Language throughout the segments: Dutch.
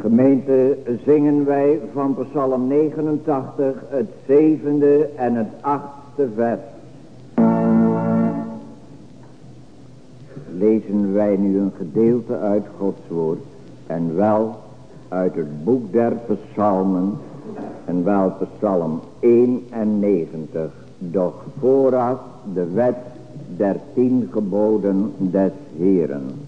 Gemeente zingen wij van Psalm 89 het zevende en het achtste vers. Lezen wij nu een gedeelte uit Gods woord en wel uit het boek der psalmen en wel psalm 91, doch vooraf de wet der tien geboden des Heren.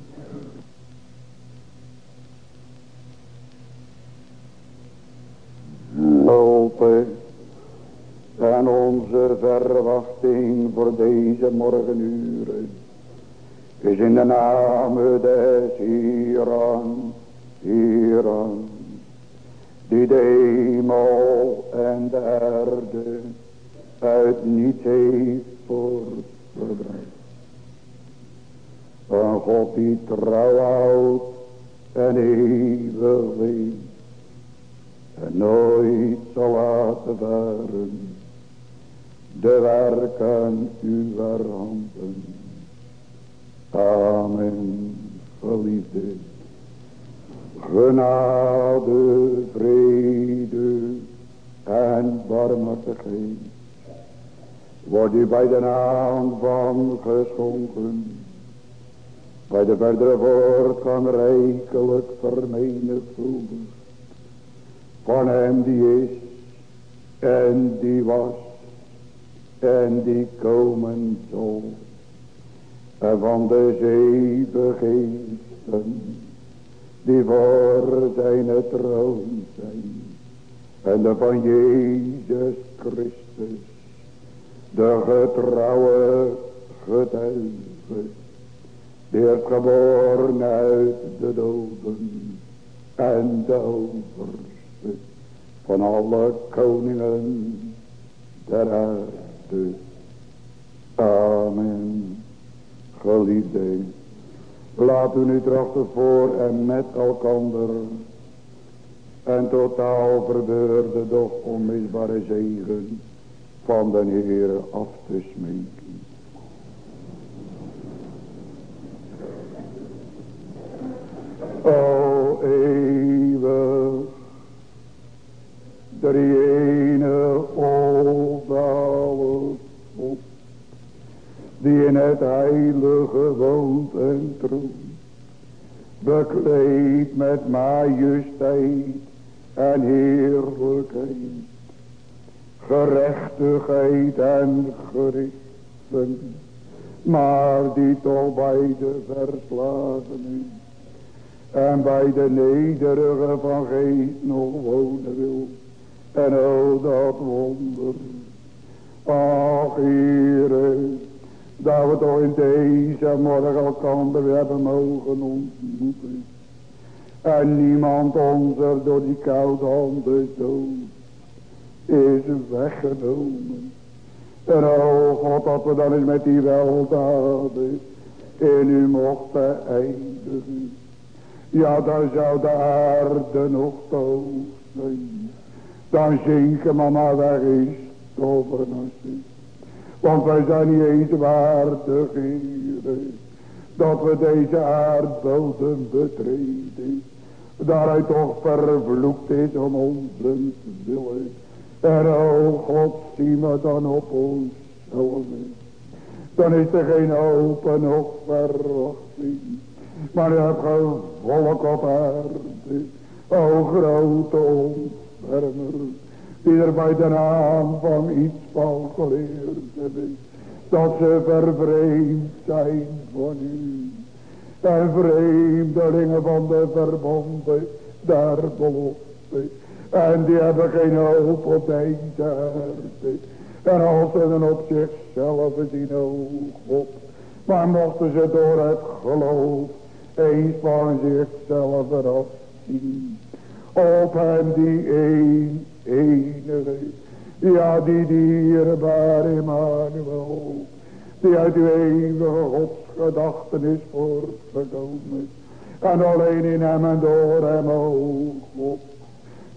En onze verwachting voor deze morgenuren is in de naam des Hieran, Hieran, die de hemel en de aarde uit niets heeft voortgebracht. Een God die trouw houdt en eeuwig en nooit zal laten varen de werken uw handen. Amen, geliefde. Genade, vrede en barmhartigheid wordt u bij de naam van geschonken, bij de verdere voortgang rijkelijk vermenigvuldigd van hem die is en die was en die komen zal. En van de zeven geesten die voor zijn troon zijn. En van Jezus Christus, de getrouwe getuige, die is geboren uit de doden en de over van alle koningen der aarde. Amen. Geliefde, laat u nu trachten voor en met elkander en totaal verbeurde doch onmisbare zegen van de Heer af te smeken. O eeuwig drie ene onzalig God, die in het heilige woont en troont, bekleed met majesteit en heerlijkheid, gerechtigheid en gerichten, maar die toch bij de verslagenen en bij de nederige van geest nog wonen wil. En o dat wonder. Ach Heere. Dat we toch in deze morgen elkaar weer hebben mogen ontmoeten. En niemand ons door die koude handen dood is weggenomen. En o God dat we dan eens met die weldaden in u mochten eindigen. Ja dan zou de aarde nog dood zijn dan zinken mama weg is tovernassen. Want wij zijn niet eens waardig, heren, dat we deze aardbodem betreden. Daar hij toch vervloekt is om ons willen. En o God, zie me dan op ons zelfen. Dan is er geen hoop en nog verwachting. Maar je hebt volk op aarde. O grote ons die er bij de naam van iets van geleerd hebben, dat ze vervreemd zijn van u. En vreemdelingen van de verbonden der belofte. En die hebben geen hoop op deze. En als ze dan op zichzelf zien, oog op. Maar mochten ze door het geloof eens van zichzelf eraf zien op hem die een, enige, ja die dierbare Emmanuel, die uit uw eeuwige godsgedachten is voortgekomen, en alleen in hem en door hem, o God,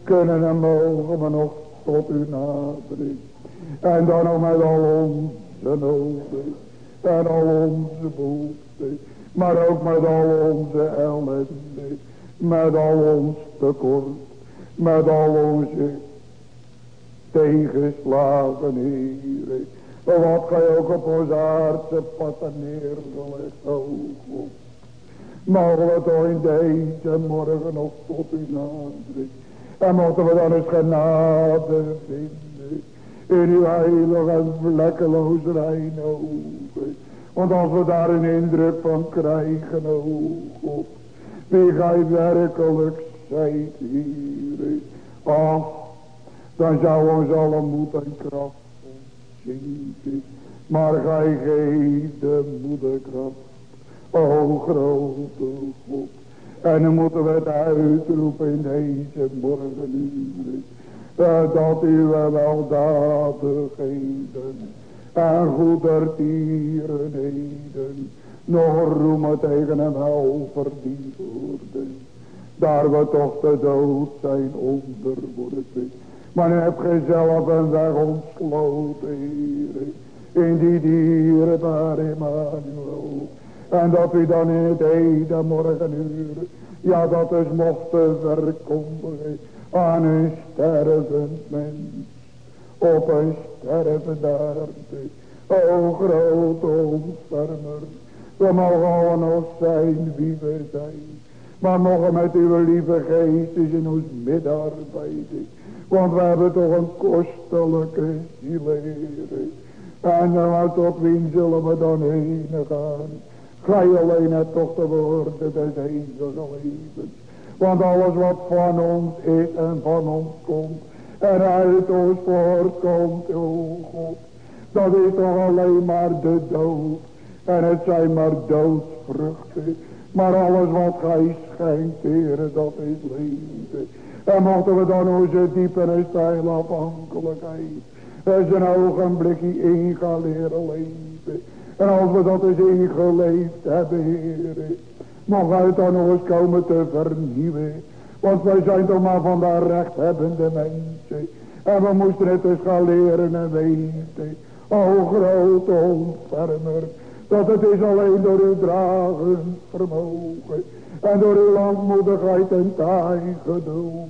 kunnen en mogen we nog tot u naderen, en dan ook met al onze noden, en al onze behoeften, maar ook met al onze ellende, met al ons tekort, met al onze tegenslagen, Heer. Wat gij ook op ons aardse patten neergelegd, o God. Mogen we toch in deze morgen nog tot u naderen. En mogen we dan eens genade vinden. In uw heilige en vlekkeloos reine ogen. Want als we daar een indruk van krijgen, o God. Wie gij werkelijk zijt, hier. Ach, dan zou ons alle moed en kracht zinken. Maar gij geeft de moederkracht. O grote God. En dan moeten we het uitroepen in deze morgenuren. Dat u weldadigheden en goedertierenheden nog roemen tegen hem wel verdiend worden. Daar we toch de dood zijn onderworpen. Maar u hebt gij zelf een weg ontsloten, Heer. In die dierbare Emmanuel. En dat u dan in het heden morgenuur, ja dat is mochten verkondigen aan een stervend mens. Op een stervende aarde. O grote ontfermer. We mogen allemaal zijn wie we zijn. Maar mogen met uw lieve geest in ons midden arbeiden. Want we hebben toch een kostelijke ziel. En dan tot wie zullen we dan heen gaan? Gij alleen hebt toch de woorden des. Want alles wat van ons is en van ons komt. En uit ons voortkomt, o God. Dat is toch alleen maar de dood. En het zijn maar doodsvruchten. Maar alles wat gij schenkt, heren, dat is leven. En mochten we dan onze diepe en stijl afhankelijkheid. eens een ogenblikje in gaan leren leven. En als we dat eens ingeleefd hebben, heren. Mag uit dan eens komen te vernieuwen. Want wij zijn toch maar van de rechthebbende mensen. En we moesten het eens gaan leren en weten. O grote ontfermer. Dat het is alleen door uw dragen vermogen. En door uw langmoedigheid en taai geduld.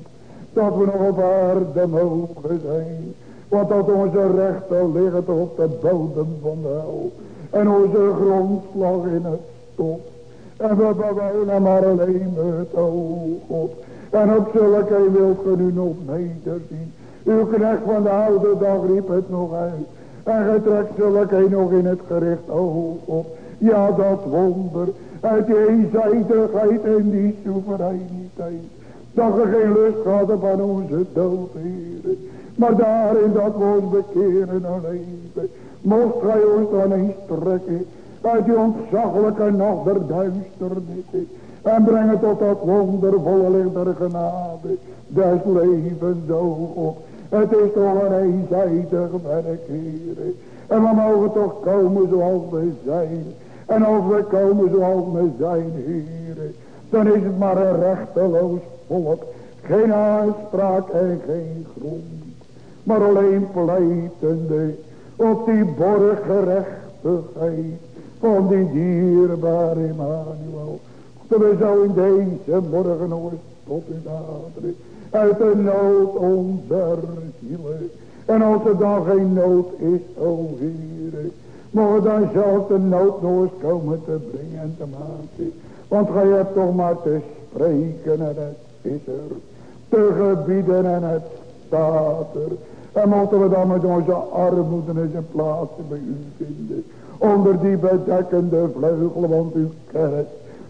Dat we nog op aarde mogen zijn. Want dat onze rechten liggen op de bodem van de hel. En onze grondslag in het stof. En we bewonen maar alleen het, o God. En op zulke wilt ge nu nog nederzien. Uw knecht van de oude dag riep het nog uit. En gij trekt zulke nog in het gericht, o God. Ja, dat wonder. Uit die eenzijdigheid en die soevereiniteit. Dat we geen lust hadden van onze dood, Heer. Maar daarin dat we ons bekeren en leven. Mocht gij ons dan eens trekken uit die ontzaglijke nacht der duisternis. En brengen tot dat wondervolle licht der genade. Des levens oog Het is toch een eenzijdig werk, heren. En we mogen toch komen zoals we zijn. En als we komen zoals we zijn, heren. Dan is het maar een rechteloos volk. Geen aanspraak en geen grond. Maar alleen pleitende op die borgerechtigheid van die dierbare Emmanuel. Dat we zo in deze morgen nog tot u naderen. Uit de nood onze zielen. En als er dan geen nood is, o Heer. Mogen dan zelfs de nood nog komen te brengen en te maken. Want gij hebt toch maar te spreken en het is er. Te gebieden en het staat er. En moeten we dan met onze armoede eens een plaats bij u vinden. Onder die bedekkende vleugel, want uw kerk,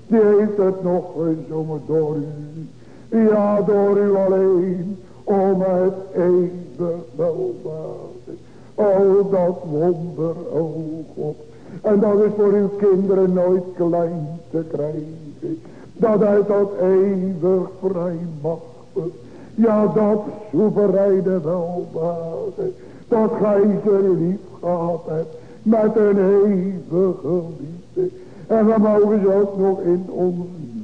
die heeft het nog gezongen door u. Ja, door u alleen, om het eeuwig welvaart. O, dat wonder, o God. En dat is voor uw kinderen nooit klein te krijgen. Dat uit dat eeuwig vrij machtig ja, dat soevereine welbare. Dat gij ze lief gehad hebt. Met een eeuwige liefde. En we mogen ze ook nog in ons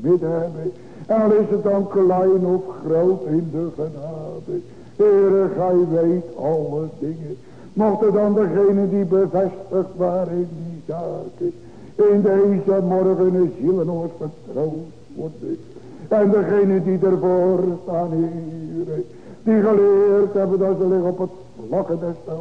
midden hebben. En is het dan klein of groot in de genade. Heere, gij weet alle dingen. Mochten dan degene die bevestigd waren in die zaken. In deze morgen zielenoord vertrouwd worden. En degene die ervoor staan, Heer. Die geleerd hebben dat ze liggen op het vlakke des.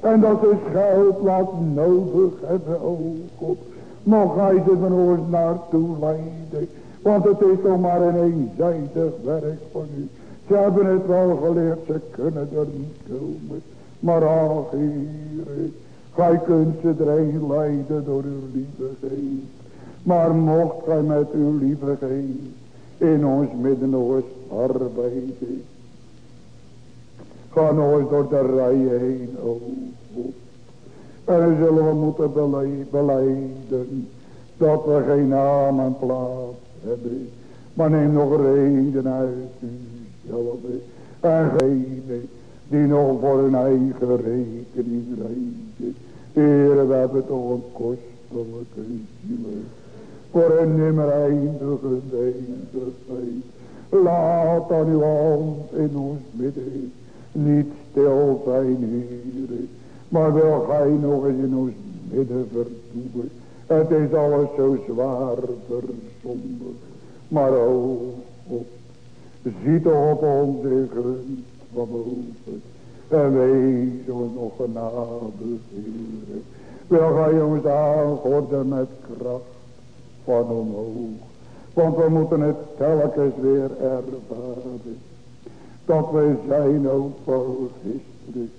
En dat ze schuilplaats nodig hebben, o God. Mocht hij ze van ons naartoe leiden. Want het is toch maar een eenzijdig werk van u. Ze hebben het wel geleerd, ze kunnen er niet komen. Maar ach, Heer, gij kunt ze erheen leiden door uw lieve geest. Maar mocht gij met uw lieve geest in ons midden nog arbeiden. Ga eens door de rijen heen, o. En dan zullen we moeten beleiden dat we geen naam en plaats Maar neem nog reden uit uzelf. En geen die nog voor hun eigen rekening rijden. Heer, we hebben toch een kostelijke ziel. Voor een nimmer eindige. Laat dan uw hand in ons midden niet stil zijn, Heer. Maar wil gij nog eens in ons midden vertoeven. Het is alles zo zwaar Maar o God, zie toch op onze gunst van boven. En wees ons nog genade, Heer. Wil gij ons aangorden met kracht van omhoog. Want we moeten het telkens weer ervaren. Dat we zijn ook voor gisteren.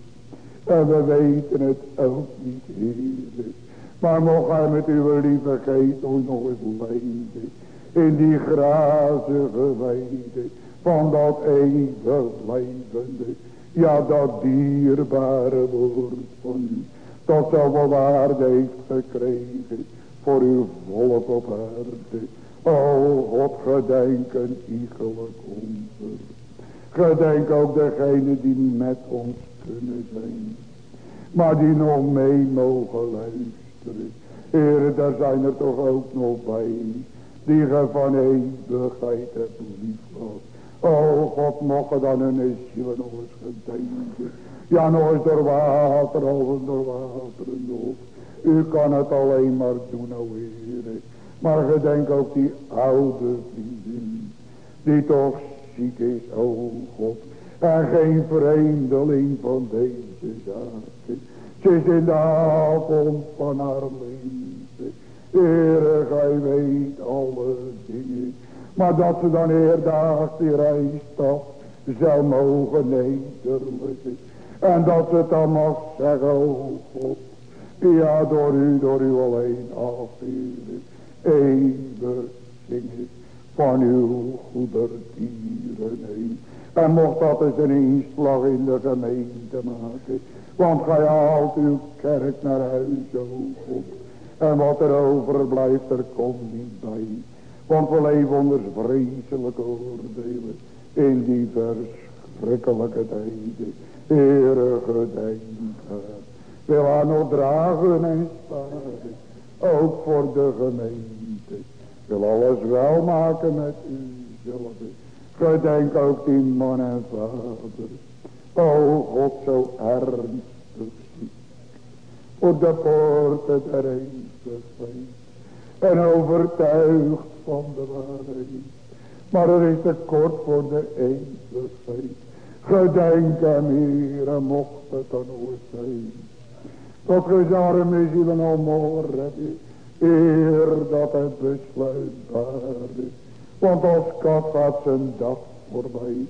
En we weten het ook niet, Heer. Maar mocht hij met uw lieve geest ons nog eens leiden. In die grazige weide. Van dat eeuwig levende. Ja, dat dierbare woord van u. Dat zoveel waarde heeft gekregen. Voor uw volk op aarde. O God, gedenk een iegelijk onder. Gedenk ook degene die met ons kunnen zijn. Maar die nog mee mogen luisteren. Heren, daar zijn er toch ook nog bij. Die ge van eeuwigheid hebt lief O God, mogen dan hun zielen nog eens gedenken. Ja, nog eens door water, over door water nog. U kan het alleen maar doen, o Heer. Maar gedenk ook die oude vriendin. Die toch ziek is, o God. En geen vreemdeling van deze zaken. Ze is in de avond van haar. Heere, gij weet alle dingen. Maar dat ze dan eerdaags die reisstap zou mogen nederliggen. En dat ze het dan mag zeggen, o God. Ja, door u, door u alleen afvuren. Eeuwig zingen van uw goedertieren heen. En mocht dat eens een inslag in de gemeente maken. Want gij haalt uw kerk naar huis, o. En wat er overblijft, er komt niet bij. Want we leven onder vreselijke oordelen. In die verschrikkelijke tijden. Heere, gedenk Wil haar nog dragen en sparen. Ook voor de gemeente. Wil alles wel maken met u zelf. Gedenk ook die man en vader. O God, zo ernstig ziek. Voor de poorten der eeuwigheid. En overtuigd van de waarheid. Maar er is te kort voor de eeuwigheid. Gedenk hem, Heer, mocht het dan ooit zijn. Dat ge arme zielen al redden. Eer dat het besluitbaar is. Want als kat gaat zijn dag voorbij.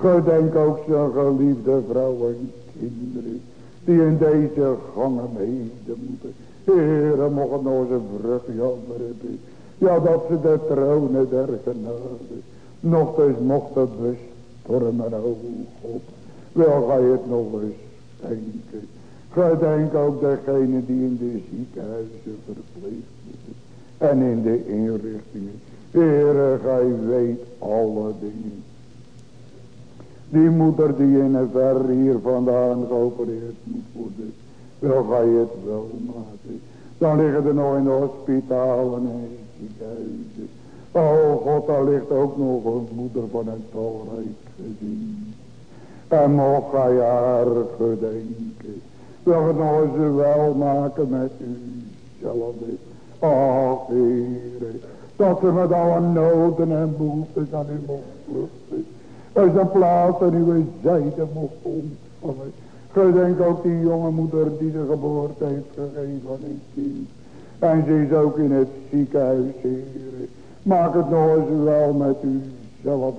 Gedenk ook zijn geliefde vrouwen en kinderen. Die in deze gangen mede moeten. Het nog eens een vrucht jammer hebben. Ja, dat ze de tronen der genade. Nog eens mocht het bestormen, o God. Wil gij het nog eens denken. Gedenk ook degene die in de ziekenhuizen verpleegd worden. En in de inrichtingen. Heere, gij weet alle dingen. Die moeder die in een ver hier vandaan geopereerd moet worden. Wil gij het wel maken. Dan liggen er nog in de hospitalen en ziekenhuizen. Oh God, daar ligt ook nog een moeder van een talrijk gezin. En mocht gij haar gedenken. Wil het nog eens wel maken met u zelf. Ach, Heer, Dat ze met alle noden en behoeftes aan u mocht vluchten. Als een plaats aan uw zijde mocht ontvangen. Gedenk ook die jonge moeder die de geboorte heeft gegeven van een kind. En ze is ook in het ziekenhuis, heren. Maak het nog eens wel met u zelf.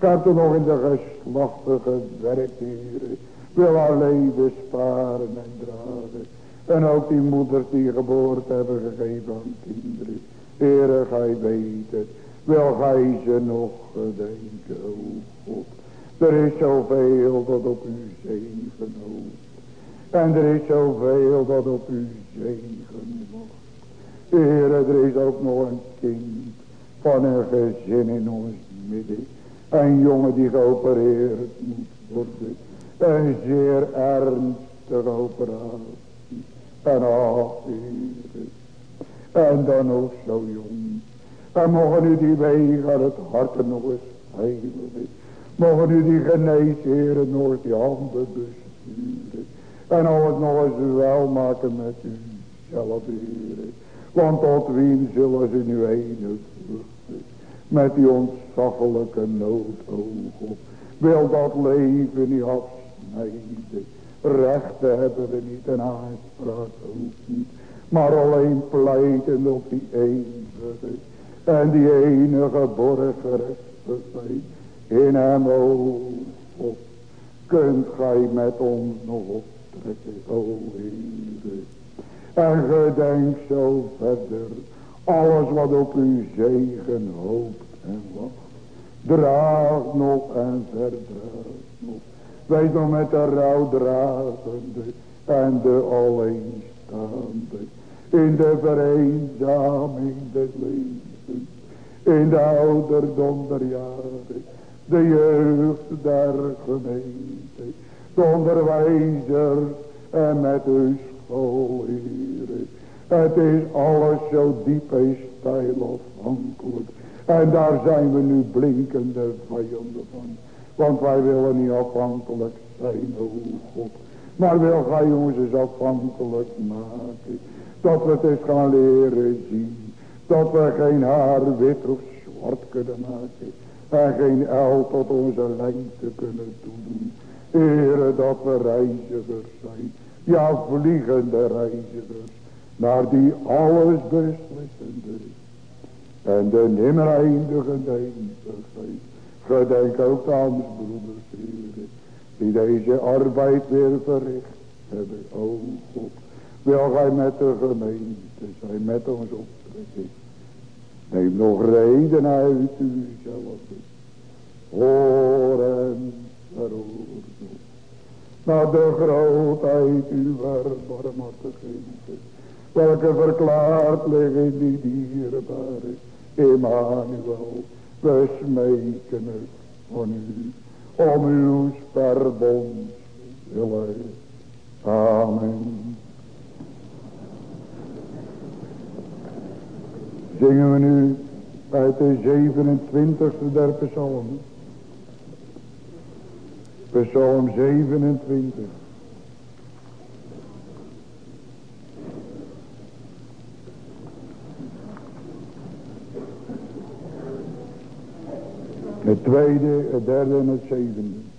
Er nog in de geslachtige werk, heren. Wil haar leven sparen en dragen. En ook die moeders die geboorte hebben gegeven aan kinderen. Heere, gij weet het. Wil gij ze nog gedenken, Er is zoveel dat op u zegen hoopt. En er is zoveel dat op u zegen mag. Heer, er is ook nog een kind van een gezin in ons midden. Een jongen die geopereerd moet worden. Een zeer ernstige operatie. En ach, Heer. En dan nog zo jong. En mogen u die wegen het hart nog eens heilen. Mogen u die geneesheren eens die handen besturen. En alles nog eens wel maken met u zelf. Want tot wie zullen ze nu heen vluchten. Met die ontzaglijke nood, o God. Wil dat leven niet afsnijden. Rechten hebben we niet en aanspraak ook niet. Maar alleen pleiten op die eeuwige. En die enige borgerechtigheid. In hem, o God. Kunt gij met ons nog optrekken, o. En gedenk zo verder. Alles wat op uw zegen hoopt en wacht. Draag nog en verdraag nog. Wees nog met de rouwdragende en de alleenstaande. In de vereenzaming des levens. In de ouderdom der jaren. De jeugd der gemeente. De onderwijzers en met uw school, Heer. Het is alles zo diep en stijl afhankelijk. En daar zijn we nu blinkende vijanden van. Want wij willen niet afhankelijk zijn, o God. Maar wil gij ons eens afhankelijk maken. Dat we het eens gaan leren zien. Dat we geen haar wit of zwart kunnen maken. En geen el tot onze lengte kunnen toedoen. Heren, dat we reizigers zijn. Ja, vliegende reizigers. Naar die alles beslissende. En de nimmer eindigende eeuwigheid. Gedenk ook aan broeders, heren. Die deze arbeid weer verricht hebben. O God. Wil gij met de gemeente zijn, met ons optrekken. Neem nog reden uit uzelf. Hoor en veroordeel. Naar de grootheid uw barmhartigheid. Welke verklaard liggen die dierbare Emmanuel. We smeken het van u. Om uw verbond willen. Amen. Zingen we nu uit de 27e der psalmen. Psalm 27. Het tweede, het derde en het zevende.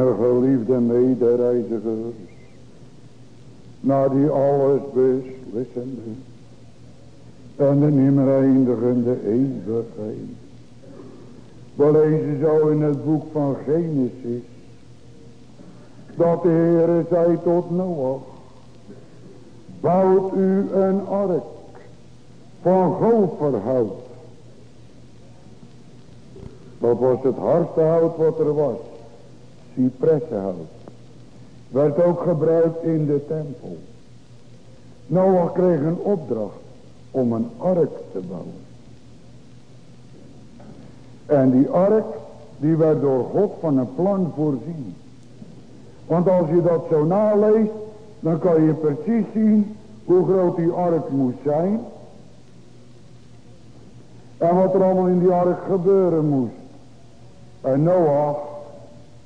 Mijn geliefde medereizigers. Naar die alles beslissende. En de nimmer eindigende eeuwigheid. We lezen zo in het boek van Genesis. Dat de Heere zei tot Noach. Bouwt u een ark van goferhout. Dat was het hardste hout wat er was. Cypressenhout. Werd ook gebruikt in de tempel. Noach kreeg een opdracht om een ark te bouwen. En die ark, die werd door God van een plan voorzien. Want als je dat zo naleest, dan kan je precies zien hoe groot die ark moest zijn. En wat er allemaal in die ark gebeuren moest. En Noach,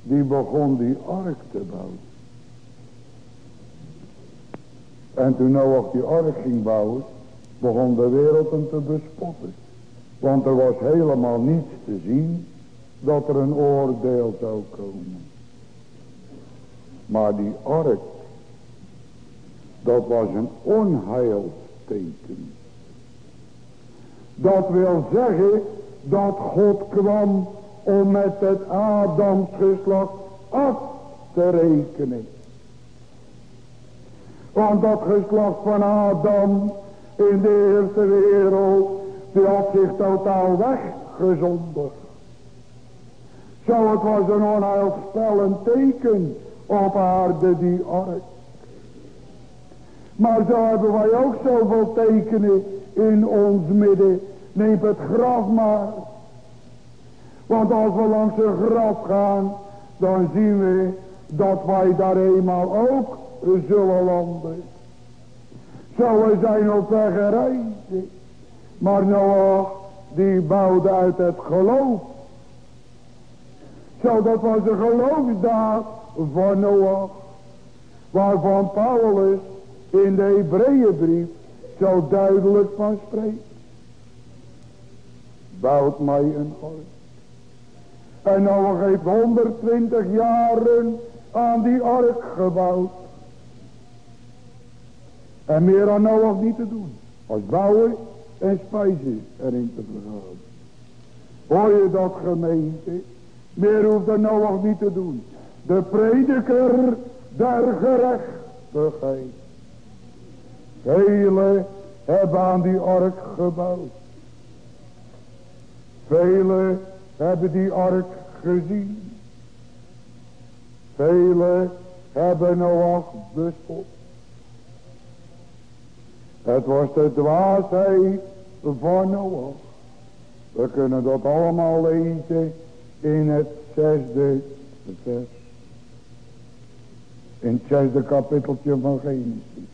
die begon die ark te bouwen. En toen Noach die ark ging bouwen, begon de wereld hem te bespotten. Want er was helemaal niets te zien dat er een oordeel zou komen. Maar die ark, dat was een onheilsteken. Dat wil zeggen dat God kwam om met het Adamsgeslacht af te rekenen. Want dat geslacht van Adam in de eerste wereld, die had zich totaal weggezondigd. Zo het was een onheilspellend teken op aarde die ark. Maar zo hebben wij ook zoveel tekenen in ons midden. Neem het graf maar. Want als we langs een graf gaan, dan zien we dat wij daar eenmaal ook zullen landen. Zo we zijn op weg. Maar Noach, die bouwde uit het geloof. Zo dat was een geloofsdaad van Noach. Waarvan Paulus in de Hebreeënbrief zo duidelijk van spreekt. Bouwt mij een huis. En Noach heeft 120 jaren aan die ark gebouwd. En meer aan Noach niet te doen. Als bouwen en spijzen erin te vergaan. Hoor je dat gemeente? Meer hoeft de Noach niet te doen. De prediker der gerechtigheid. Velen hebben aan die ark gebouwd. Velen hebben die ark gezien. Velen hebben Noach bespot. Het was de dwaasheid van Noach. We kunnen dat allemaal lezen in het zesde vers. In het zesde kapitteltje van Genesis.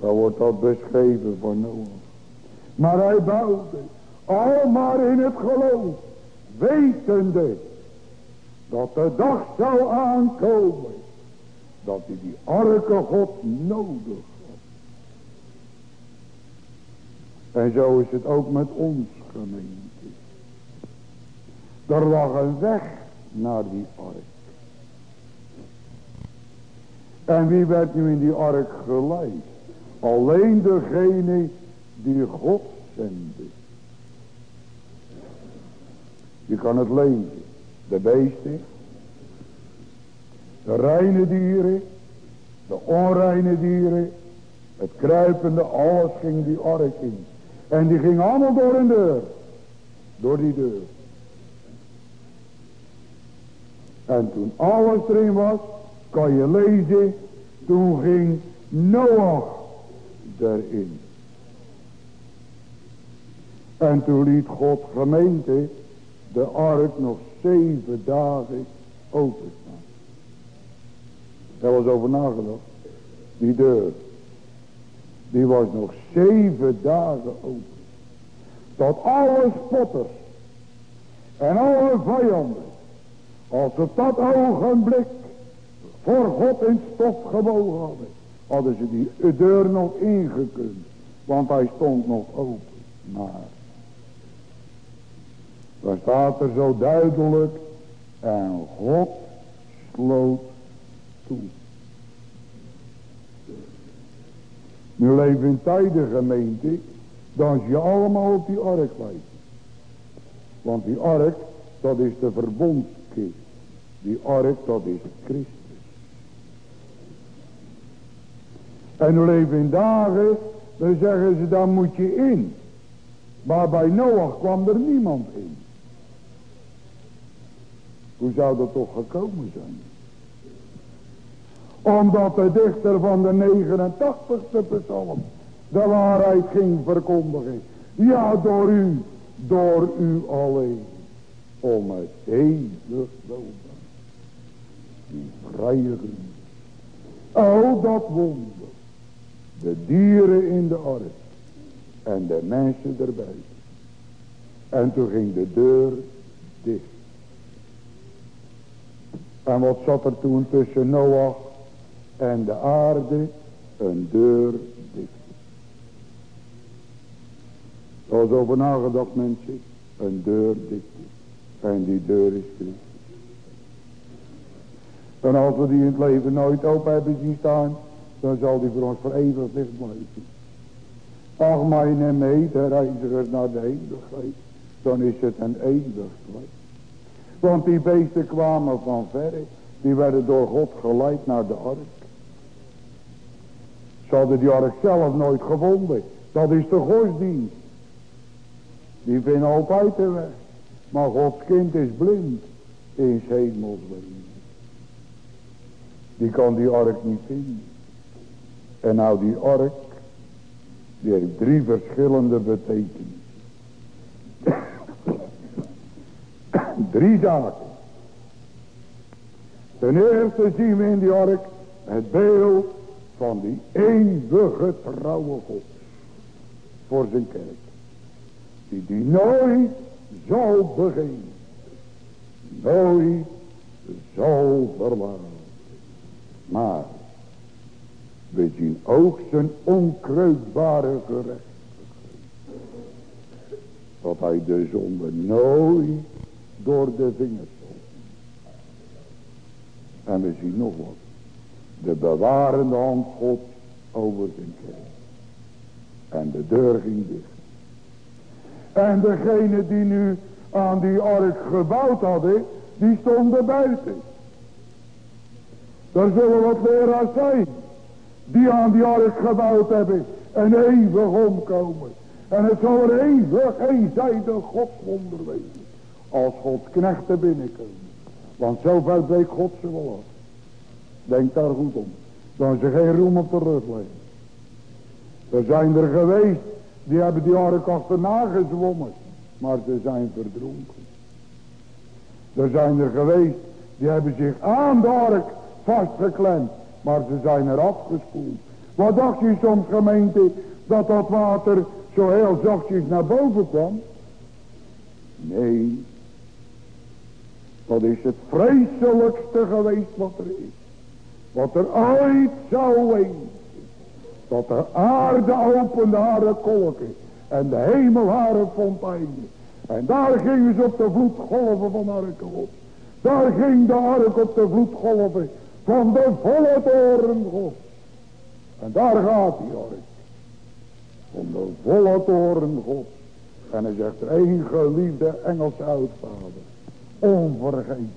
Daar wordt dat beschreven van Noach. Maar hij bouwde al maar in het geloof. Wetende dat de dag zou aankomen. Dat hij die arke God nodig En zo is het ook met ons gemeente. Er lag een weg naar die ark. En wie werd nu in die ark geleid? Alleen degene die God zende. Je kan het lezen. De beesten. De reine dieren. De onreine dieren. Het kruipende, alles ging die ark in. En die ging allemaal door een deur. Door die deur. En toen alles erin was, kan je lezen, toen ging Noach erin. En toen liet God gemeente de ark nog zeven dagen openstaan. Daar was over nagedacht. Die deur. Die was nog zeven dagen open. Tot alle spotters. En alle vijanden. Als ze dat ogenblik voor God in stof gebogen hadden. Hadden ze die deur nog ingekund. Want hij stond nog open. Maar. Daar staat er zo duidelijk. En God sloot toe. Nu leven in tijden gemeente, dan je allemaal op die ark. Want die ark, dat is de verbondskist. Die ark, dat is Christus. En nu leven in dagen, dan zeggen ze, daar moet je in. Maar bij Noach kwam er niemand in. Hoe zou dat toch gekomen zijn? Omdat de dichter van de 89ste psalm de waarheid ging verkondigen. Ja, door u, door u alleen. Om het eeuwig welbaan. Die Oh, dat wonder. De dieren in de ark. En de mensen erbij. En toen ging de deur dicht. En wat zat er toen tussen Noach en de aarde? Een deur dicht. Er was over nagedacht mensen. Een deur dicht. En die deur is Christus. En als we die in het leven nooit open hebben zien staan. Dan zal die voor ons voor eeuwig dicht blijven. Ach mijn medereizigers naar de eeuwigheid. Dan is het een eeuwig blijf. Want die beesten kwamen van verre. Die werden door God geleid naar de ark. Ze hadden die ark zelf nooit gevonden. Dat is de godsdienst. Die vinden altijd de weg. Maar Gods kind is blind in hemels Die kan die ark niet vinden. En nou die ark, die heeft drie verschillende betekenissen. Drie zaken. Ten eerste zien we in die ark het beeld van die eeuwige trouwe God. Voor zijn kerk. Die die nooit zal begeven. Nooit zal verlaten. Maar we zien ook zijn onkreukbare gerechtigheid. Dat hij de zonde nooit door de vingers En we zien nog wat. De bewarende hand God over zijn kerk. En de deur ging dicht. En degene die nu aan die ark gebouwd hadden, die stonden buiten. Er zullen wat leraars zijn, die aan die ark gebouwd hebben en eeuwig omkomen. En het zal er eeuwig eenzijdig godswonder wezen. Als Gods knechten binnenkomen. Want zover breekt God ze wel af. Denk daar goed om. Dan ze geen roem op de rug leggen. Er zijn er geweest. Die hebben die ark achterna gezwommen. Maar ze zijn verdronken. Er zijn er geweest. Die hebben zich aan de ark vastgeklemd. Maar ze zijn er afgespoeld. Wat dacht je soms gemeente. Dat dat water zo heel zachtjes naar boven kwam? Nee, dat is het vreselijkste geweest wat er is. Wat er ooit zou wezen. Dat de aarde opende haar kolken. En de hemel haar fonteinen. En daar gingen ze op de vloedgolven van arken op. Daar ging de ark op de vloedgolven van de volle toren God. En daar gaat die ark. Van de volle toren God. En hij zegt er één geliefde Engelse oudvader onvergetelijk.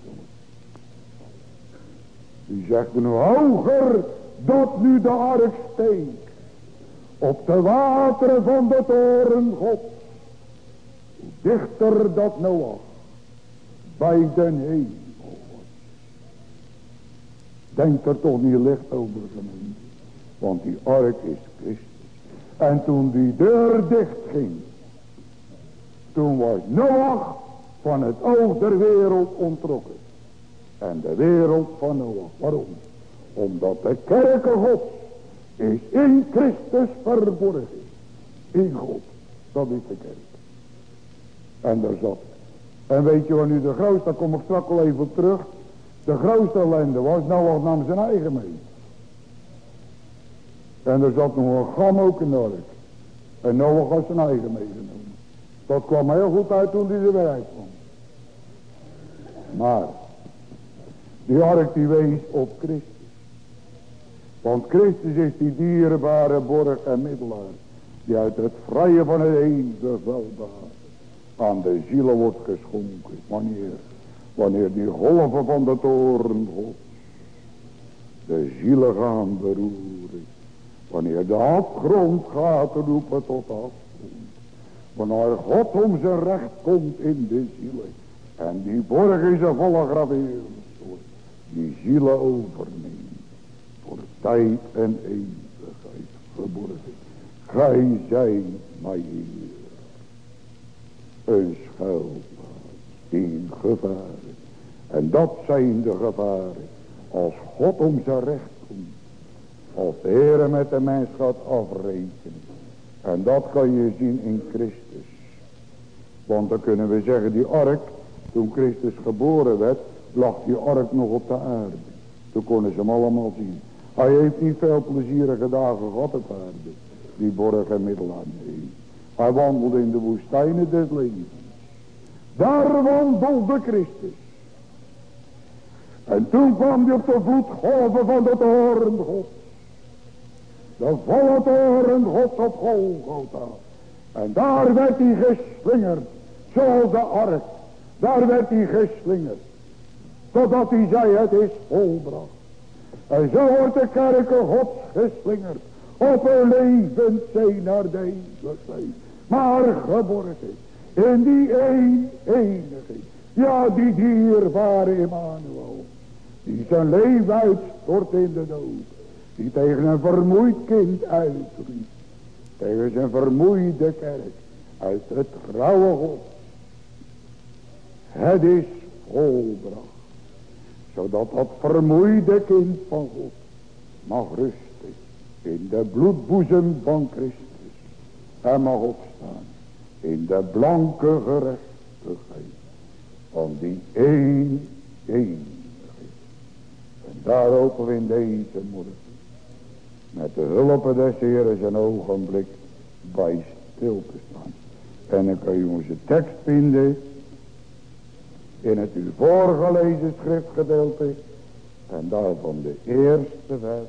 U zegt hoe hoger dat nu de ark steekt. Op de wateren van de toren God. Hoe dichter dat Noach bij den hemel Denk er toch niet licht over gemeente. Want die ark is Christus. En toen die deur dicht ging. Toen was Noach van het oog der wereld ontrokken. En de wereld van Noach. Waarom? Omdat de kerke God is in Christus verborgen. In God. Dat is de kerk. En daar zat. En weet je wat nu de grootste, daar kom ik straks al even terug. De grootste ellende was Noach nam zijn eigen mee. En er zat nog een gam ook in de. En Noach had zijn eigen meegenomen. Dat kwam heel goed uit toen hij er weer kwam. Maar, Die ark die wees op Christus. Want Christus is die dierbare borg en middelaar. Die uit het vrije van het eeuwige welbaar aan de zielen wordt geschonken. Wanneer? Wanneer die golven van de toren God de zielen gaan beroeren. Wanneer de afgrond gaat roepen tot afgrond. Wanneer God om zijn recht komt in de zielen. En die borg is een volle graveers. Die zielen overneemt. Voor tijd en eeuwigheid geborgen. Gij zijt mijn Heer. Een schuilplaats in gevaar. En dat zijn de gevaren. Als God om zijn recht komt. Als de Heer met de mens gaat afrekenen. En dat kan je zien in Christus. Want dan kunnen we zeggen die ark. Toen Christus geboren werd. Lag die ark nog op de aarde. Toen konden ze hem allemaal zien. Hij heeft niet veel plezierige dagen gehad op aarde. Die borg en middelaar. Hij wandelde in de woestijnen des levens. Daar wandelde Christus. En toen kwam hij op de voetgolven van de toren God. De volle toren God op Golgotha. En daar werd hij geslingerd. Zoals de ark. Daar werd hij geslingerd. Totdat hij zei het is volbracht. En zo wordt de kerken Gods geslingerd. Op een levend zee naar de eeuwigheid. Maar geborgen. In die een enige. Ja die dierbare Emmanuel. Die zijn leven uitstort in de dood. Die tegen een vermoeid kind uitriep. Tegen zijn vermoeide kerk. Uit het trouwe God. Het is volbracht. Zodat dat vermoeide kind van God mag rusten. In de bloedboezem van Christus. En mag opstaan. In de blanke gerechtigheid. Van die één, één daar hopen we in deze morgen. Met de hulp des Heeren een ogenblik bij stil te staan. En dan kun je onze tekst vinden. In het u voorgelezen schriftgedeelte. En daarvan de eerste vers.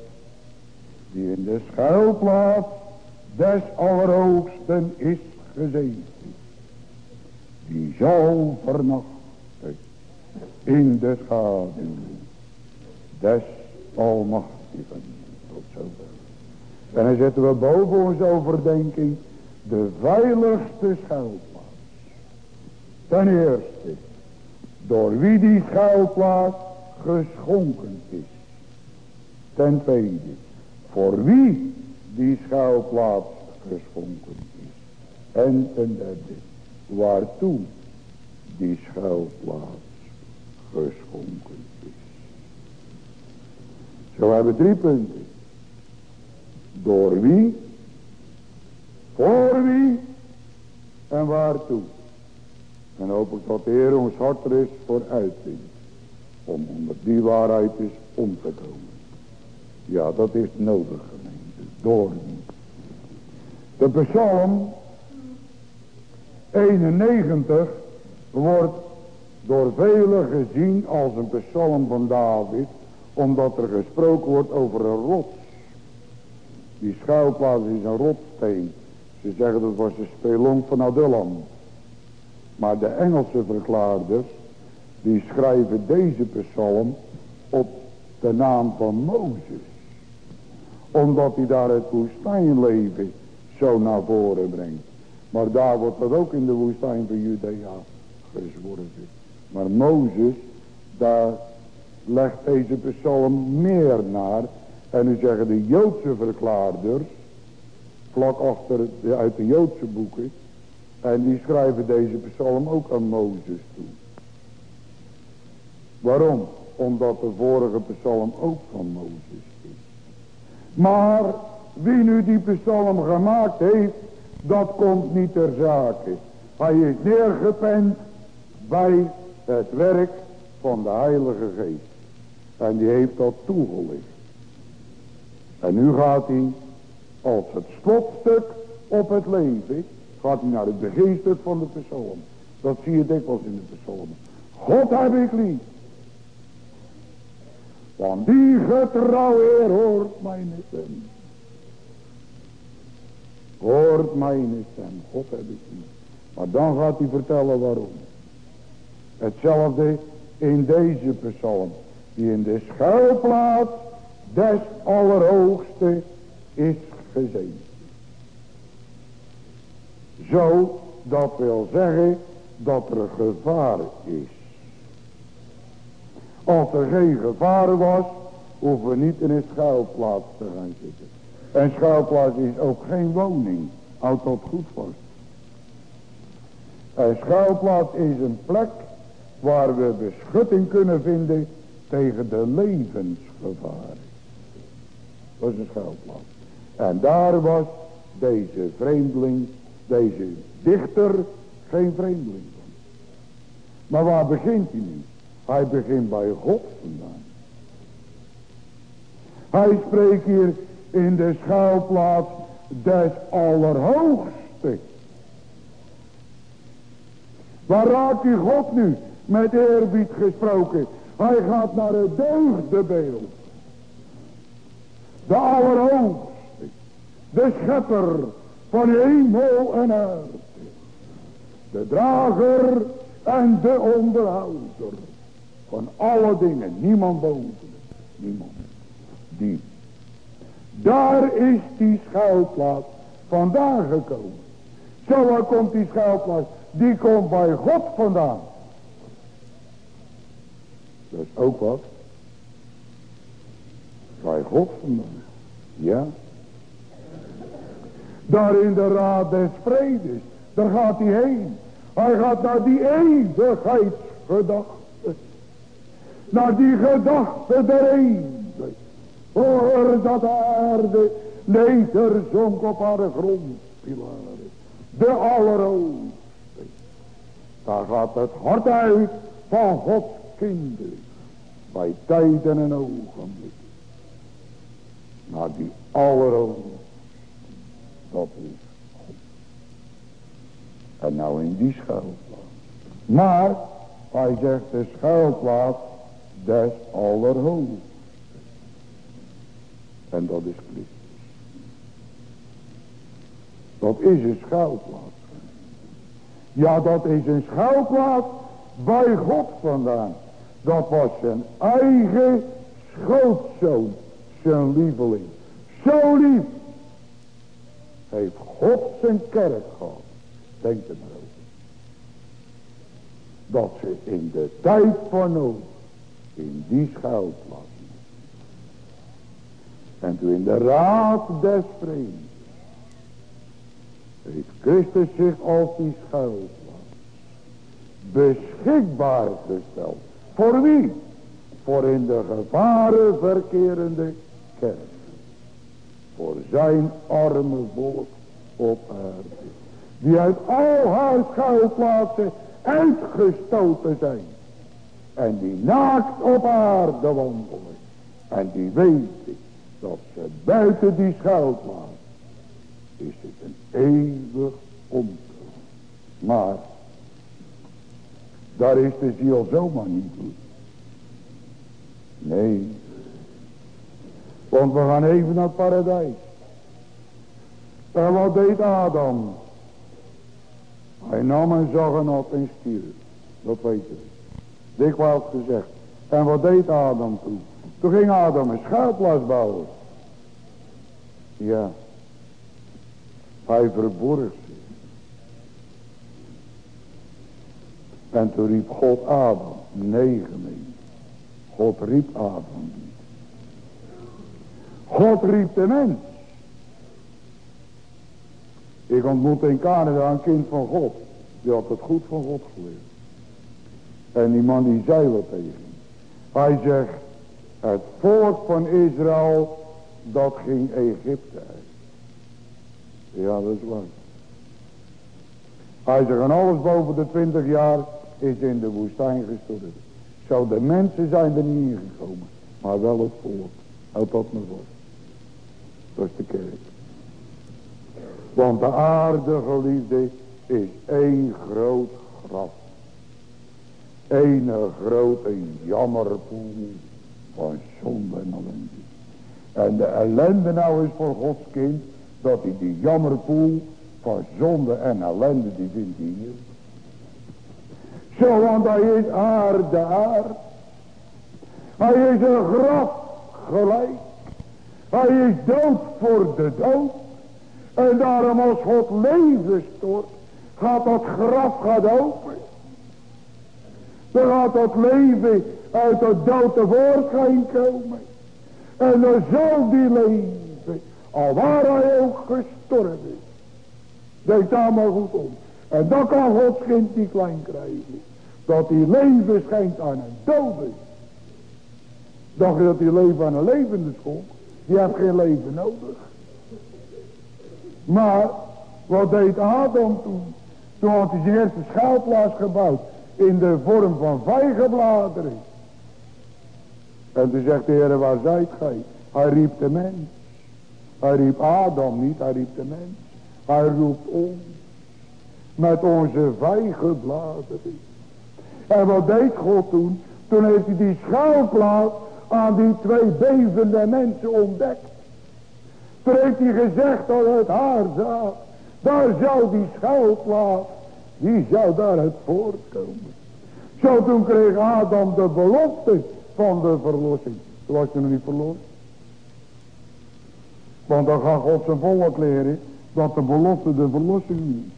Die in de schuilplaats des Allerhoogsten is gezeten. Die zal vernachten in de schaduw des Almachtigen. Tot zover. En dan zetten we boven onze overdenking de veiligste schuilplaats. Ten eerste, door wie die schuilplaats geschonken is. Ten tweede, voor wie die schuilplaats geschonken is. En ten derde, waartoe die schuilplaats geschonken zo hebben we drie punten. Door wie? Voor wie? En waartoe? En hoop ik dat de Heer ons hart er is voor uitvindt. Om onder die waarheid is om te komen. Ja, dat is nodig gemeente. Door wie? De psalm 91 wordt door velen gezien als een psalm van David omdat er gesproken wordt over een rots. Die schuilplaats is een rotsteen. Ze zeggen dat was de spelonk van Adullam. Maar de Engelse verklaarders, die schrijven deze psalm op de naam van Mozes. Omdat hij daar het woestijnleven zo naar voren brengt. Maar daar wordt dat ook in de woestijn van Judea gezworven. Maar Mozes, daar legt deze psalm meer naar. En nu zeggen de Joodse verklaarders, vlak achter de, uit de Joodse boeken, en die schrijven deze psalm ook aan Mozes toe. Waarom? Omdat de vorige psalm ook van Mozes is. Maar wie nu die psalm gemaakt heeft, dat komt niet ter zake. Hij is neergepend bij het werk van de Heilige Geest. En die heeft dat toegelicht. En nu gaat hij als het slotstuk op het leven. Gaat hij naar het beginstuk van de psalm. Dat zie je dikwijls in de psalmen. God heb ik lief. Want die getrouw hoort mijn stem. Hoort mijn stem. God heb ik niet. Maar dan gaat hij vertellen waarom. Hetzelfde in deze psalm. Die in de schuilplaats des Allerhoogste is gezeten. Zo, dat wil zeggen dat er gevaar is. Als er geen gevaar was, hoeven we niet in een schuilplaats te gaan zitten. Een schuilplaats is ook geen woning. Houd dat goed vast. Een schuilplaats is een plek waar we beschutting kunnen vinden tegen de levensgevaar. Dat is een schuilplaats. En daar was deze vreemdeling, deze dichter, geen vreemdeling van. Maar waar begint hij nu? Hij begint bij God vandaan. Hij spreekt hier in de schuilplaats des Allerhoogste. Waar raakt die God nu? Met eerbied gesproken. Hij gaat naar het deugdebeeld. De Allerhoogste. De schepper van hemel en aarde. De drager en de onderhouder. Van alle dingen. Niemand boven. Niemand. Die. Daar is die schuilplaats vandaan gekomen. Zo waar komt die schuilplaats? Die komt bij God vandaan. Dat is ook wat. Bij God vandaan. Ja. Daar in de raad des vredes. Daar gaat hij heen. Hij gaat naar die eeuwigheidsgedachte. Naar die gedachte der eeuwigheid. Hoor dat de aarde nederzonk op haar grondpilaren. De allerhoogste. Daar gaat het hart uit van Gods kinderen. Bij tijden en ogenblikken. Naar die allerhoogste. En nou in die schuilplaats. Maar, hij zegt de schuilplaats des allerhoogste. En dat is Christus. Dat is een schuilplaats. Ja, dat is een schuilplaats bij God vandaan. Dat was zijn eigen schootzoon, zijn lieveling. Zo lief heeft God zijn kerk gehad. Denk er maar over. Dat ze in de tijd van nood in die schuilplaats. En toen in de raad des vreemden heeft Christus zich als die schuilplaats beschikbaar gesteld. Voor wie? Voor in de gevaren verkerende kerk. Voor zijn arme volk op aarde. Die uit al haar schuilplaatsen uitgestoten zijn. En die naakt op aarde wandelen. En die weten dat ze buiten die schuilplaats is het een eeuwig ongeluk. Maar daar is de ziel zomaar niet goed. Nee. Want we gaan even naar het paradijs. En wat deed Adam? Hij nam een zag op en stierf. Dat weten we. Dikwijls gezegd. En wat deed Adam toen? Toen ging Adam een schuilplaats bouwen. Ja. Hij verborg zich. En toen riep God Adam. Nee gemeen. God riep Adam. God riep de mens. Ik ontmoette in Canada een kind van God. Die had het goed van God geleerd. En die man die zei wat tegen Hij zegt, het volk van Israël, dat ging Egypte uit. Ja, dat is waar. Hij zegt, en alles boven de twintig jaar is in de woestijn gestorven. Zo de mensen zijn er niet ingekomen, maar wel het volk. Houd dat maar vast. Dat is de kerk. Want de aarde, geliefde, is één groot graf. Een grote jammerpoel van zonde en ellende. En de ellende nou is voor Gods kind, dat hij die jammerpoel van zonde en ellende, die vindt hij hier. Zo, want hij is aarde aard. Hij is een graf gelijk. Hij is dood voor de dood. En daarom als God leven stort, gaat dat graf gaat open. Dan gaat dat leven uit het dood tevoorschijn komen. En dan zal die leven, al waar hij ook gestorven is. Denk daar maar goed om. En dan kan Gods kind niet klein krijgen. Dat die leven schijnt aan een dode. Dacht je dat die leven aan een levende schonk? Die heeft geen leven nodig. Maar, wat deed Adam toen? Toen had hij zijn eerste schuilplaats gebouwd. In de vorm van vijgenbladeren. En toen zegt de Heer, waar zijt gij? Hij riep de mens. Hij riep Adam niet, hij riep de mens. Hij roept ons. Met onze vijgenbladeren. En wat deed God toen? Toen heeft hij die schuilplaats aan die twee bevende mensen ontdekt. Toen heeft hij gezegd dat het haar. Daar zou die schuilplaats, die zou daaruit voortkomen. Zo toen kreeg Adam de belofte van de verlossing. Toen was je nog niet verlost. Want dan gaat God zijn volk leren dat de belofte de verlossing is.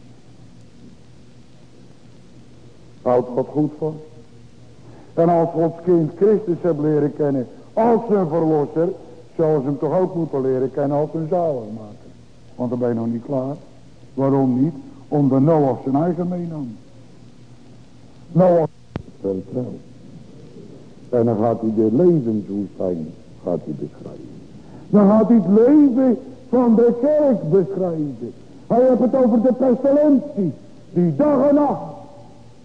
Houd dat goed vast. En als Gods kind Christus hebt leren kennen als zijn verlosser, zou ze hem toch ook moeten leren kennen als een maken. Want dan ben je nog niet klaar. Waarom niet? Om Noach zijn eigen meenam. Noach vertrouwt. En dan gaat hij de levenswoestijn gaat hij beschrijven. Dan gaat hij het leven van de kerk beschrijven. Hij heeft het over de pestilentie. Die dag en nacht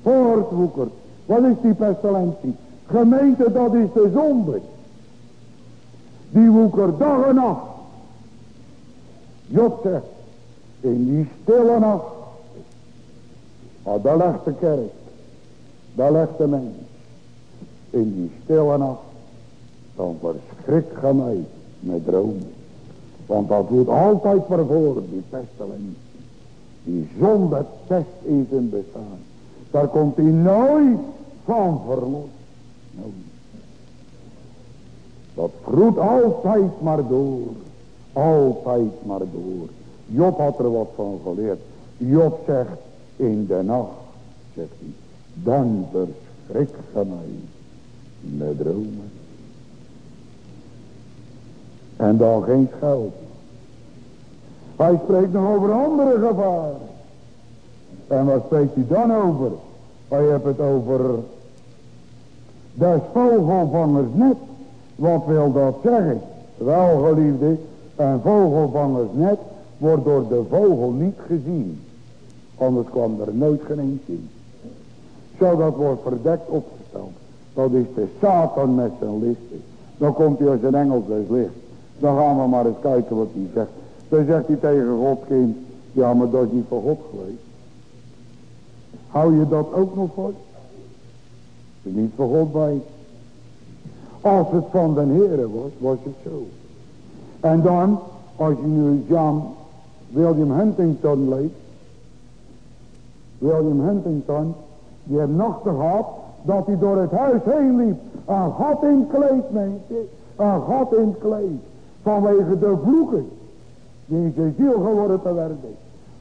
voortwoekert. Wat is die pestilentie? Gemeente, dat is de zonde. Die woekert dag en nacht. Job in die stille nacht. Oh, daar legt de kerk. Daar legt de mens. In die stille nacht. Dan verschrik ge mij met dromen. Want dat wordt altijd voor die pestilentie. Die zonde test is een bestaan. Daar komt hij nooit van verlost. Nooit. Dat groeit altijd maar door. Altijd maar door. Job had er wat van geleerd. Job zegt, in de nacht, zegt hij, dan verschrik ge mij met dromen. En dan geen schuld. Hij spreekt nog over andere gevaren. En wat spreekt hij dan over? Hij hebt het over de vogelvangers net. Wat wil dat zeggen? Wel geliefde, een vogelvangers net wordt door de vogel niet gezien. Anders kwam er nooit geen eens in. Zo dat wordt verdekt opgesteld. Dat is de Satan met zijn listen. Dan komt hij als een engel des licht. Dan gaan we maar eens kijken wat hij zegt. Dan zegt hij tegen God kind. Ja maar dat is niet voor God geweest. Hou je dat ook nog vast? Is niet voor God. Als het van den Heere was, was het zo. En dan, als je nu John William Huntington leest. William Huntington, die heeft nog gehad dat hij door het huis heen liep. Een gat in het kleed, mensen. Een gat in het kleed. Vanwege de vloeken die in zijn ziel geworden werden.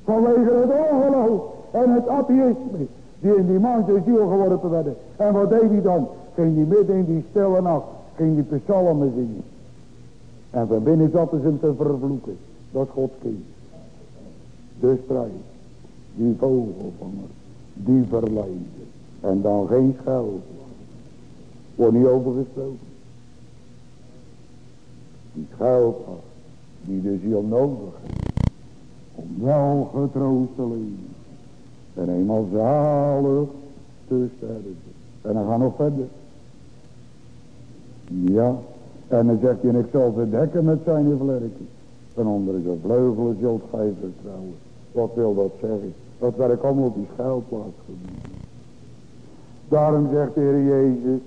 Vanwege het ongeloof en het atheïsme die in die man zijn ziel geworden werden. En wat deed hij dan? Ging hij midden in die stille nacht, ging die psalmen zingen. En van binnen zaten ze hem te vervloeken. Dat is Gods kind. De strijd. Die vogelvanger. Die verleider. En dan geen scheld. Wordt niet overgesproken. Die schuilt Die de ziel nodig heeft. Om wel getroost te leven. En eenmaal zalig te sterven. En dan gaan nog verder. Ja. En dan zegt hij, ik zal verdekken met zijn vlerken. En onder zijn vleugelen zult gij vertrouwen. Wat wil dat zeggen? Dat werk allemaal op die schuilplaats gedaan. Daarom zegt de Heer Jezus,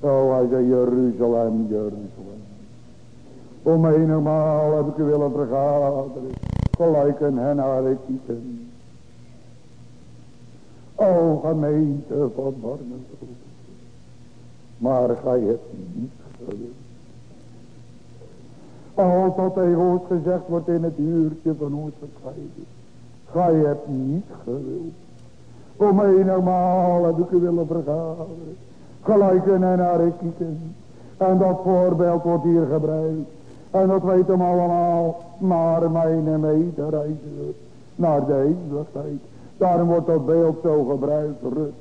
Oh, hij zei Jeruzalem, Jeruzalem. Om menigmaal heb ik u willen vergaderen. Gelijk een henarikieten. O gemeente van Barneveld. Maar gij hebt niet gewild. Als dat tegen ons gezegd wordt in het uurtje van onze scheiding. Gij hebt niet gewild. Om eenmaal heb ik u willen vergaderen. Gelijken en arikieten. En dat voorbeeld wordt hier gebruikt. En dat weet hem allemaal. Maar mijn medereiziger. Naar de eeuwigheid. Daarom wordt dat beeld zo gebruikt. Rut.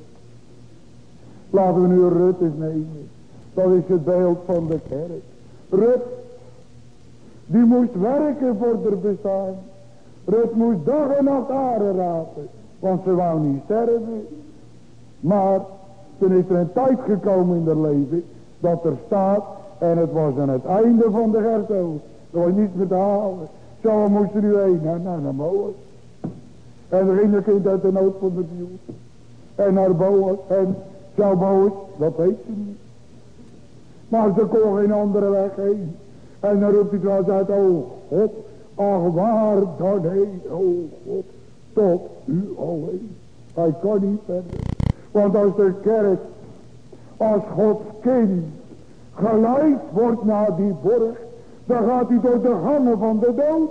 Laten we nu Rut eens nemen. Dat is het beeld van de kerk. Rut. Die moest werken voor het bestaan. Rut moest dag en nacht aarde rapen. Want ze wou niet sterven. Maar toen is er een tijd gekomen in haar leven. Dat er staat. En het was aan het einde van de gertoog. Er was niets meer te halen. Zo moesten nu heen. Naar, naar, naar Moab. En kind uit de nood van de buurt. En naar Boas. En zou Boas. Dat weet ze niet. Maar ze kon geen andere weg heen. En dan roept hij trouwens uit. Oh God. Ach waar dan heen. Oh God tot u alleen. Hij kan niet verder. Want als de kerk, als Gods kind, geleid wordt naar die borg, dan gaat hij door de gangen van de dood.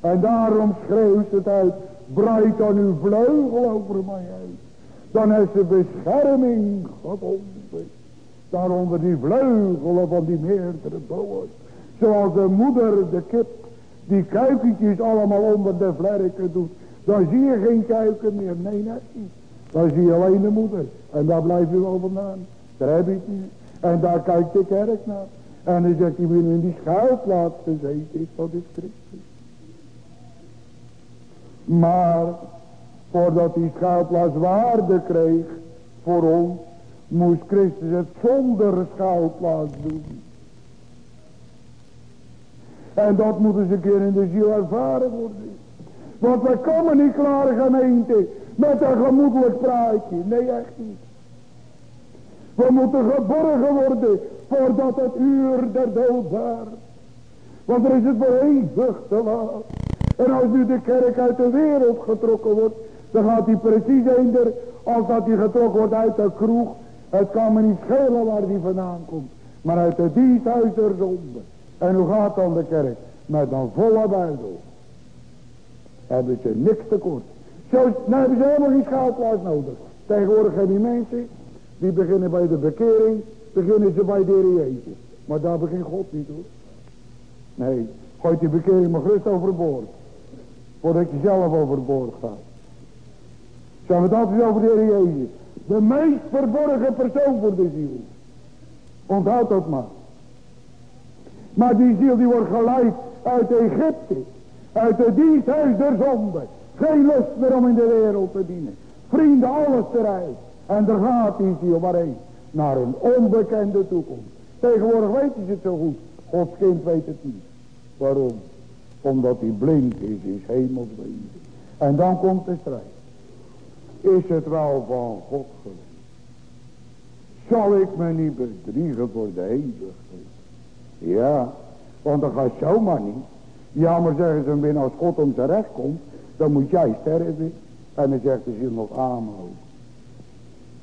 En daarom schreeuwt het uit, breid dan uw vleugel over mij uit. Dan is de bescherming gebonden. Daaronder die vleugelen van die meerdere bomen. Zoals de moeder de kip die kuikentjes allemaal onder de vlerken doet. Dan zie je geen kuiken meer. Nee, niet. Dan zie je alleen de moeder. En daar blijf je wel vandaan. Daar heb je niet. En daar kijkt de kerk naar. En dan zegt hij, wie in die schuilplaats gezeten is, dat is Christus. Maar, voordat die schuilplaats waarde kreeg, voor ons, moest Christus het zonder schuilplaats doen. En dat moet eens een keer in de ziel ervaren worden. Want wij komen niet klaar gemeente met een gemoedelijk praatje. Nee, echt niet. We moeten geborgen worden voordat het uur der dood daar. Want er is het voor eeuwig te laat. En als nu de kerk uit de wereld getrokken wordt, dan gaat hij precies eender als dat hij getrokken wordt uit de kroeg. Het kan me niet schelen waar die vandaan komt. Maar uit de diensthuis der zonde. En hoe gaat dan de kerk? Met een volle buidel hebben ze niks tekort. Zo, nou hebben ze helemaal geen schuilplaats nodig. Tegenwoordig hebben die mensen, die beginnen bij de bekering, beginnen ze bij de Heer. Maar daar begint God niet hoor. Nee, gooit die bekering maar gerust overboord. Voordat je zelf overboord gaat. Zijn we het altijd over de Heer Jezus. De meest verborgen persoon voor de ziel. Onthoud dat maar. Maar die ziel die wordt geleid uit Egypte. Uit de diensthuis der zonde. Geen lust meer om in de wereld te dienen. Vrienden, alles eruit. En er gaat die ziel waarheen. Naar een onbekende toekomst. Tegenwoordig weten ze het zo goed. Gods kind weet het niet. Waarom? Omdat hij blind is, is hemelsblind. En dan komt de strijd. Is het wel van God geweest? Zal ik me niet bedriegen voor de eeuwigheid? Ja, want dat gaat zomaar niet. Ja, maar zeggen ze binnen als God om zijn recht komt, dan moet jij sterven. En dan zegt de ziel nog amen.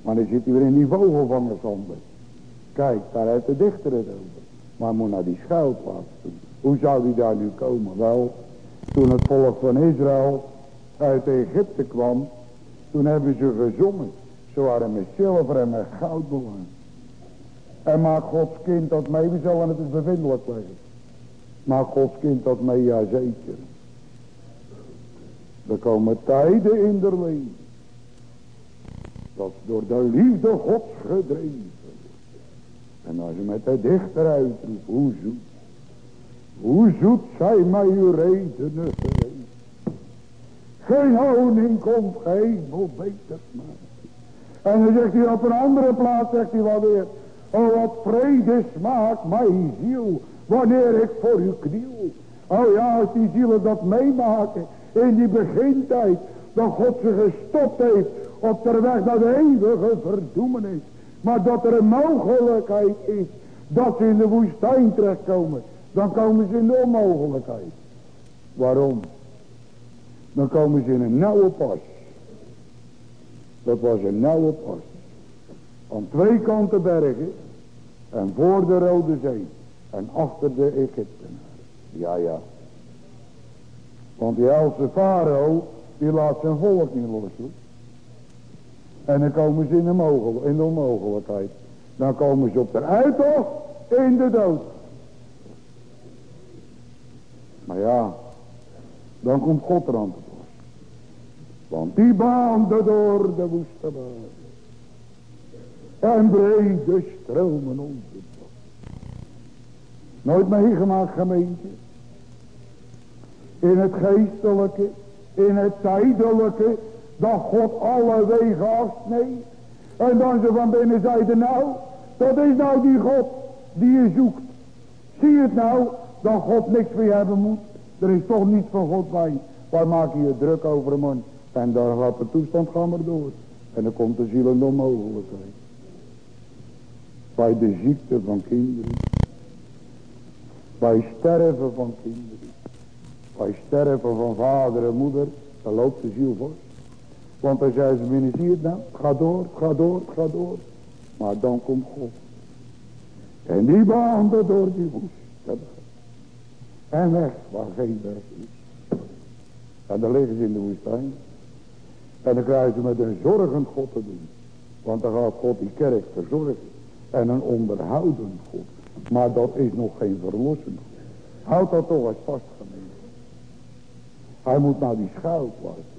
Maar dan zit hij weer in die vogelvanger zonde. Kijk, daar heeft de dichter het over. Maar moet naar die schuilplaats toe. Hoe zou die daar nu komen? Wel, toen het volk van Israël uit Egypte kwam, toen hebben ze gezongen. Ze waren met zilver en met goud belang. En maak Gods kind dat mee, we zullen het eens bevindelijk leggen. Maar Gods kind dat mee, ja zeker. Er komen tijden in de leven. Dat door de liefde Gods gedreven En als je met de dichter uitroept, hoe zoet. Hoe zoet zijn mij uw redenen geweest. Geen honing komt geen beter maken. En dan zegt hij op een andere plaats, zegt hij wel weer. Oh wat vrede smaakt mijn ziel wanneer ik voor u kniel. Oh ja, als die zielen dat meemaken in die begintijd, dat God ze gestopt heeft op de weg naar de eeuwige verdoemenis. Maar dat er een mogelijkheid is dat ze in de woestijn terechtkomen. Dan komen ze in de onmogelijkheid. Waarom? Dan komen ze in een nauwe pas. Dat was een nauwe pas. Aan twee kanten bergen. En voor de Rode Zee. En achter de Egyptenaren. Ja, ja. Want die Helse farao, die laat zijn volk niet los. En dan komen ze in de, in de onmogelijkheid. Dan komen ze op de uittocht in de dood. Maar ja, dan komt God er aan te pas. Want die baande door de woeste baan. En brede stromen onze Nooit meegemaakt gemeente. In het geestelijke, in het tijdelijke, dat God alle wegen afsneed. En dan ze van binnen zeiden, nou, dat is nou die God die je zoekt. Zie het nou, dat God niks voor hebben moet. Er is toch niets van God bij. Waar maak je je druk over, man? En dan gaat de toestand gaan maar door. En dan komt de ziel in de onmogelijkheid. Bij de ziekte van kinderen. Bij sterven van kinderen. Bij sterven van vader en moeder. Dan loopt de ziel vast. Want dan zei ze binnen, zie het? Ga door, ga door, ga door. Maar dan komt God. En die baande door die woest. En weg, waar geen weg is. En dan liggen ze in de woestijn. En dan krijgen ze met een zorgend God te doen. Want dan gaat God die kerk verzorgen. En een onderhoudend God. Maar dat is nog geen verlossend God. Houd dat toch als vastgemeen. Hij moet naar die schuilplaats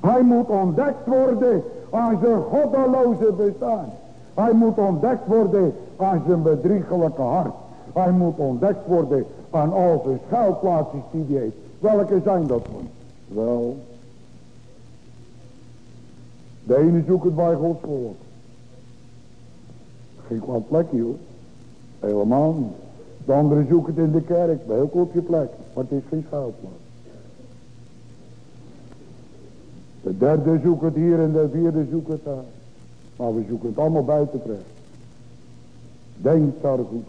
hij moet ontdekt worden aan zijn goddeloze bestaan. Hij moet ontdekt worden aan zijn bedriegelijke hart. Hij moet ontdekt worden aan al zijn schuilplaatsjes die. Welke zijn dat van? Wel, de ene zoekt het bij Gods volk. Geen kwaad plekje hoor. Helemaal niet. De andere zoekt het in de kerk. Bij heel je plek. Maar het is geen schuilplaats. De derde zoekt het hier en de vierde zoekt het daar. Maar we zoeken het allemaal buiten terecht. Denk daar goed.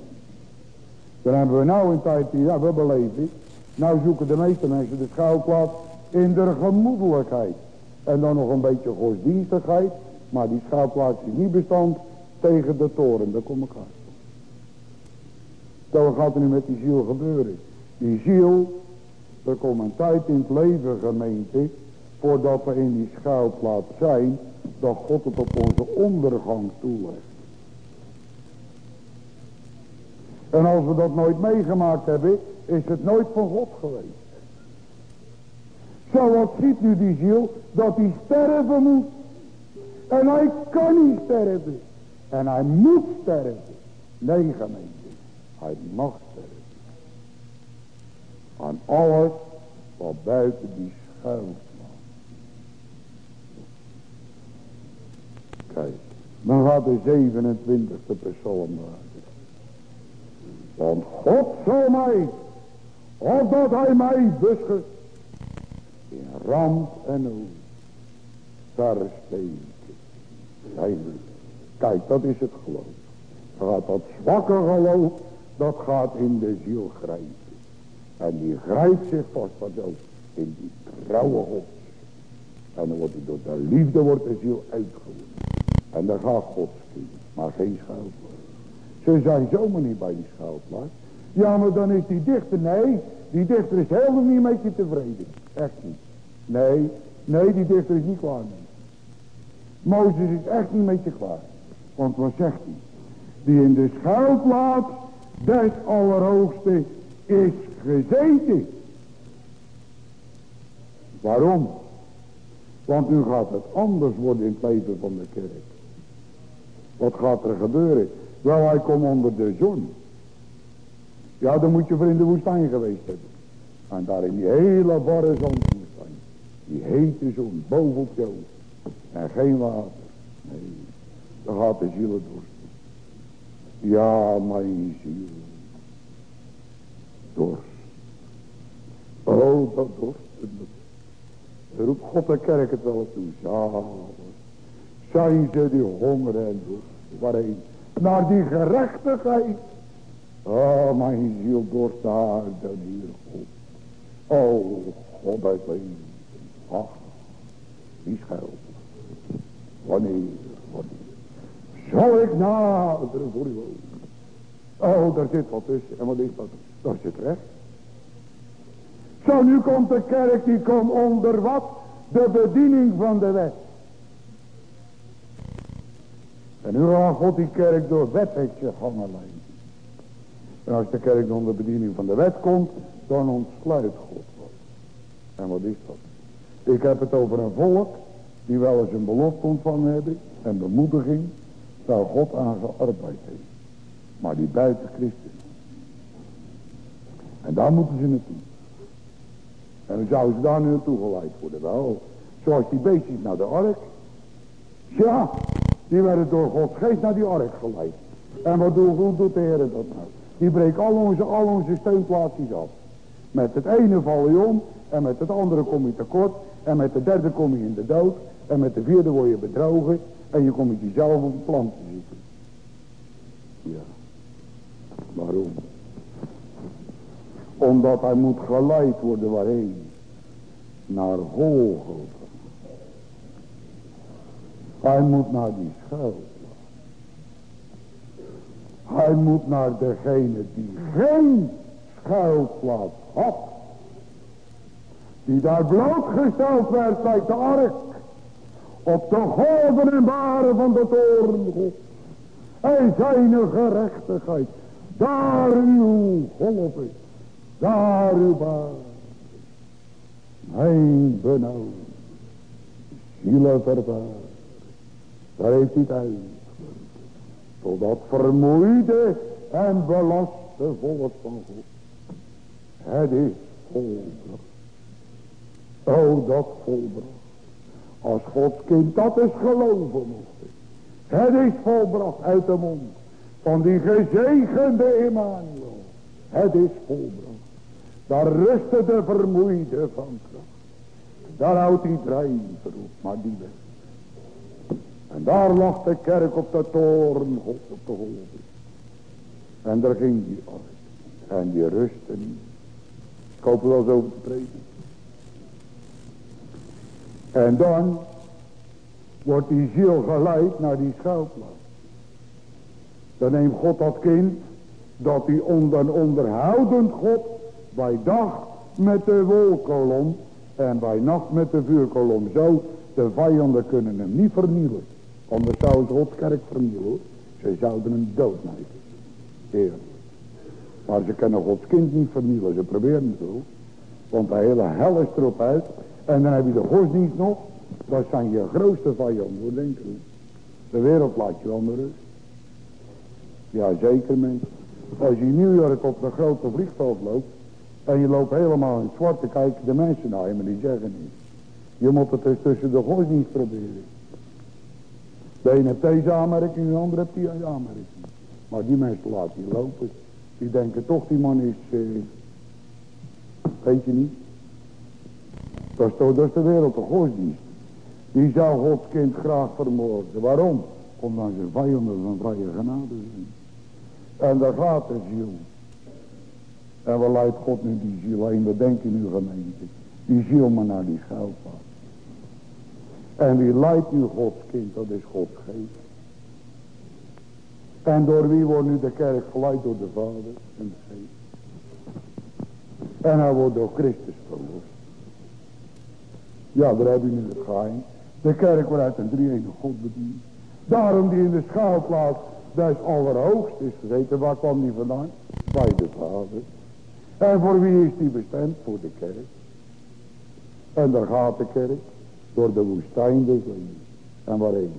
Dan hebben we nou een tijd die we beleven. Nou zoeken de meeste mensen de schuilplaats in de gemoedelijkheid. En dan nog een beetje godsdienstigheid. Maar die schuilplaats is niet bestand tegen de toren. Daar kom ik aan. wat gaat er nu met die ziel gebeuren? Die ziel, er komt een tijd in het leven gemeente voordat we in die schuilplaats zijn, dat God het op onze ondergang toelegt. En als we dat nooit meegemaakt hebben, is het nooit van God geweest. Zo wat ziet nu die ziel, dat hij sterven moet. En hij kan niet sterven. En hij moet sterven. Nee gemeente, hij mag sterven. Aan alles wat buiten die schuil Kijk, dan gaat de 27e psalm maken. Want God zal mij, opdat hij mij beschut, in ramp en nood, versteken. Kijk, dat is het geloof. Dan gaat dat zwakke geloof, dat gaat in de ziel grijpen. En die grijpt zich vast wat ook in die trouwe God. En dan wordt door de liefde wordt de ziel uitgevoerd. En daar gaat kind, maar geen schuilplaats. Ze zijn zomaar niet bij die schuilplaats. Ja, maar dan is die dichter, nee, die dichter is helemaal niet met je tevreden. Echt niet. Nee, nee, die dichter is niet klaar. Mozes is echt niet met je klaar. Want wat zegt hij? Die in de schuilplaats des Allerhoogste is gezeten. Waarom? Want nu gaat het anders worden in het leven van de kerk. Wat gaat er gebeuren? Wel, hij komt onder de zon. Ja, dan moet je voor in de woestijn geweest hebben. En daar in die hele barre zandwoestijn. Die hete zon, boven jou. En geen water. Nee, dan gaat de ziel dorsten. Ja, mijn ziel. Dorst. Oh, dat dorst. Roep God de kerk het wel toe. Ja, zijn ze die honger en dorst. Waarheen? Naar die gerechtigheid. Oh, mijn ziel dorst daar dan hier, God. Oh, God uit leven. Ach, wie. Wanneer, wanneer. Zal ik naderen voor u Oh, daar zit wat tussen. En wat is dat? Daar zit recht. Zo, nu komt de kerk, die komt onder wat? De bediening van de wet. En nu gaat God die kerk door wet heeft zich En als de kerk onder bediening van de wet komt, dan ontsluit God wat. En wat is dat? Ik heb het over een volk die wel eens een belofte ontvangen hebben en bemoediging, zou God aan gearbeid heeft. Maar die buiten Christus. En daar moeten ze naartoe. En dan zouden ze daar nu naartoe geleid worden. Wel, zoals die beestjes naar de ark. Ja, die werden door Gods geest naar die ark geleid. En wat doet, hoe doet de Heer dat nou? Die breekt al onze, al onze steunplaatsjes af. Met het ene val je om. En met het andere kom je tekort. En met de derde kom je in de dood. En met de vierde word je bedrogen. En je komt jezelf op het plan te zitten. Ja. Waarom? Omdat hij moet geleid worden waarheen? Naar Golgotha. Hij moet naar die schuilplaats. Hij moet naar degene die geen schuilplaats had. Die daar blootgesteld werd bij de ark. Op de golven en baren van de toren. En zijn gerechtigheid. Daar uw golven. Daar uw baren. Mijn benauwd. Zielen verbaasd. Daar heeft uit. Tot dat vermoeide en belaste volk van God. Het is volbracht. Oh, dat volbracht. Als Gods kind dat is geloven mocht. Het is volbracht uit de mond van die gezegende Emmanuel. Het is volbracht. Daar rustte de vermoeide van kracht. Daar houdt hij drijver op, maar die weg. En daar lag de kerk op de toren op de golven. En daar ging die uit. En die rustte niet. Ik hoop wel zo te. En dan wordt die ziel geleid naar die schuilplaats. Dan neemt God dat kind, dat hij onder onderhoudend God bij dag met de wolkolom en bij nacht met de vuurkolom. Zo, de vijanden kunnen hem niet vernielen. Anders zou het Gods kerk vernielen. Ze zouden hem doodnijden. Heer. Maar ze kunnen Gods kind niet vernielen. Ze proberen het zo. Want de hele hel is erop uit. En dan heb je de godsdienst nog. Dat zijn je grootste vijanden, denk ik. De wereld laat je wel rust. Ja, zeker mensen. Als je in New York op een grote vliegveld loopt. En je loopt helemaal in het zwart, te kijken de mensen naar je, maar die zeggen niet. Je moet het dus tussen de godsdienst proberen. De ene heeft deze aanmerking, de andere heeft die aanmerking. Maar die mensen laten je lopen. Die denken toch, die man is... Eh, weet je niet? Dat is, toch, de wereld de godsdienst. Die zou Gods kind graag vermoorden. Waarom? Omdat ze vijanden van vrije genade zijn. En daar gaat de ziel. En waar leidt God nu die ziel? We denken nu gemeente. Die ziel maar naar die schuilplaats. En wie leidt nu Gods kind? Dat is Gods geest. En door wie wordt nu de kerk geleid? Door de Vader en de Geest. En hij wordt door Christus verlost. Ja, daar heb je nu het geheim. De kerk wordt uit een drie God bediend. Daarom die in de schaalplaats dat is allerhoogst is gezeten. Waar kwam die vandaan? Bij de Vader. En voor wie is die bestemd? Voor de kerk. En daar gaat de kerk. Door de woestijn des levens. En waarheen?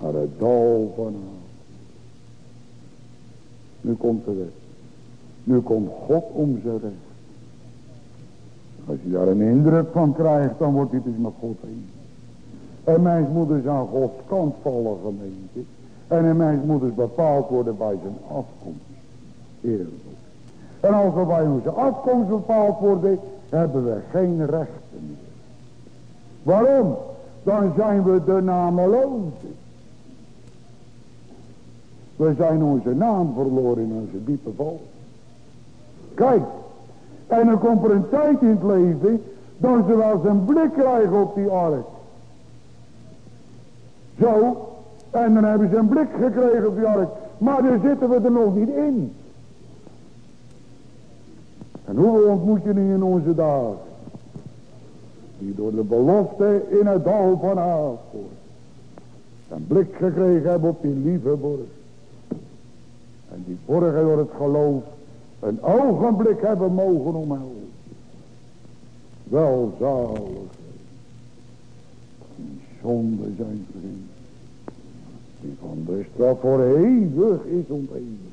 Naar het dal van Nu komt de wet. Nu komt God om zijn recht. Als je daar een indruk van krijgt, dan wordt dit dus met God heen. En mijn moeders aan Gods kant vallen gemeente. En een mens moet dus bepaald worden bij zijn afkomst. Eerlijk. En als we bij onze afkomst bepaald worden, hebben we geen meer. Waarom? Dan zijn we de nameloze. We zijn onze naam verloren in onze diepe val. Kijk, en dan komt er een tijd in het leven dat ze wel eens een blik krijgen op die ark. Zo, en dan hebben ze een blik gekregen op die ark. Maar daar zitten we er nog niet in. En hoe ontmoet je nu in onze dagen? Die door de belofte in het dal van Aafpoort. Een blik gekregen hebben op die lieve borg. En die borgen door het geloof een ogenblik hebben mogen omhelzen. Welzalig. Die zonde zijn vriend. Die van de straf voor eeuwig is onteeuwig.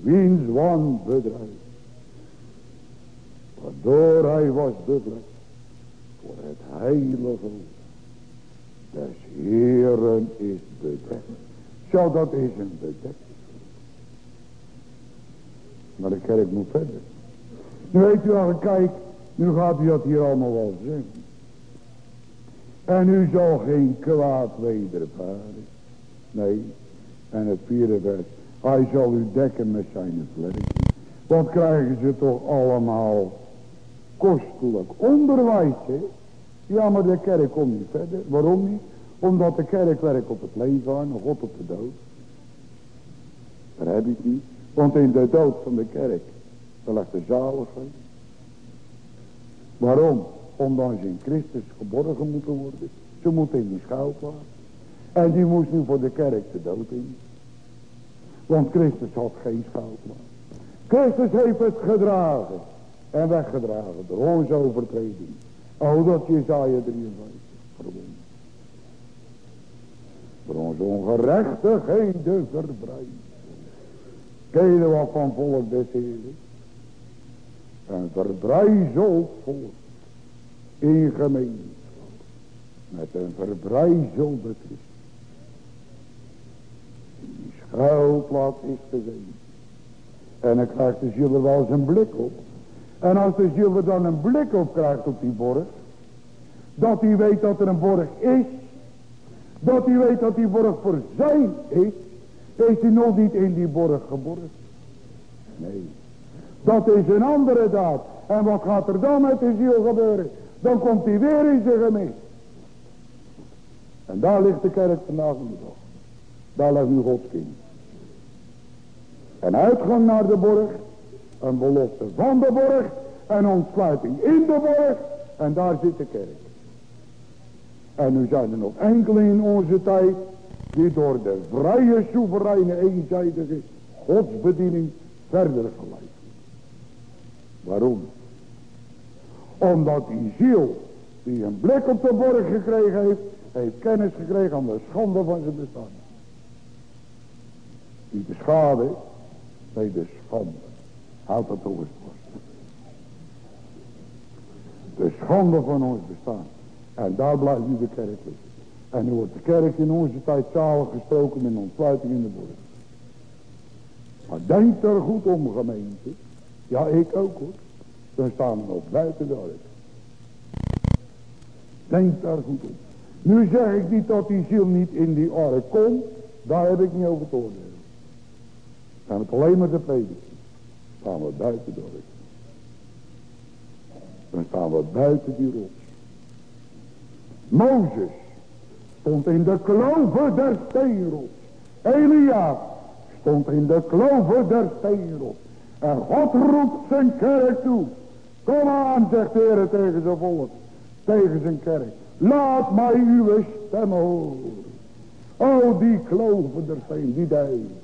Wiens wanbedrijf. Waardoor hij was bevlekt. Voor het heilige des Heeren is bedekt. Zo dat is een bedekt. Maar de kerk moet verder. Nu weet u al, kijk, nu gaat u dat hier allemaal wel zien. En u zal geen kwaad wedervaren. Nee. En het vierde vers. Hij zal u dekken met zijn vlees. Wat krijgen ze toch allemaal kostelijk onderwijs? Ja, maar de kerk komt niet verder. Waarom niet? Omdat de kerk werkt op het leven aan, God op de dood. Daar heb ik niet. Want in de dood van de kerk, daar ligt de zaligheid. Waarom? Omdat ze in Christus geborgen moeten worden. Ze moeten in die schuilplaats. En die moest nu voor de kerk de dood in. Want Christus had geen schuilplaats. Christus heeft het gedragen. En weggedragen door onze overtreding. Oh, dat Jezaja 53 verwond. Voor onze ongerechtigheden verbreid. Ken je wat van volk des Heren? Een verbrijzeld volk. In gemeenschap. Met een verbrijzelde Christus. Die schuilplaats is gezien. En dan krijgt de ziel wel een blik op. En als de ziel er dan een blik op krijgt op die borg. Dat hij weet dat er een borg is. Dat hij weet dat die borg voor zijn is. Is hij nog niet in die borg geborgen? Nee. Dat is een andere daad. En wat gaat er dan met de ziel gebeuren? Dan komt hij weer in zijn gemeen. En daar ligt de kerk in de dag. Daar ligt nu Gods kind. En uitgang naar de borg. Een belofte van de borg. En ontsluiting in de borg. En daar zit de kerk. En nu zijn er nog enkele in onze tijd die door de vrije, soevereine, eenzijdige godsbediening verder geleid. Waarom? Omdat die ziel, die een blik op de borg gekregen heeft, heeft kennis gekregen aan de schande van zijn bestaan. Die de schade, nee de schande. Houd dat toch eens vast. De schande van ons bestaan. En daar blijft nu de kerk liggen. En nu wordt de kerk in onze tijd zalig gesproken met ontsluiting in de borg. Maar denk er goed om gemeente. Ja, ik ook hoor. Dan staan we nog buiten de ark. Denk daar goed om. Nu zeg ik niet dat die ziel niet in die ark komt. Daar heb ik niet over te oordelen. Dan het alleen maar te prediken. Staan we buiten de ark. Dan staan we buiten die rots. Mozes stond in de kloven der steenrots. Elia stond in de kloven der steenrots. En God roept zijn kerk toe. Kom aan, zegt de Heer tegen zijn volk. Tegen zijn kerk. Laat mij uw stem horen. O, die kloven der steen, die duiven.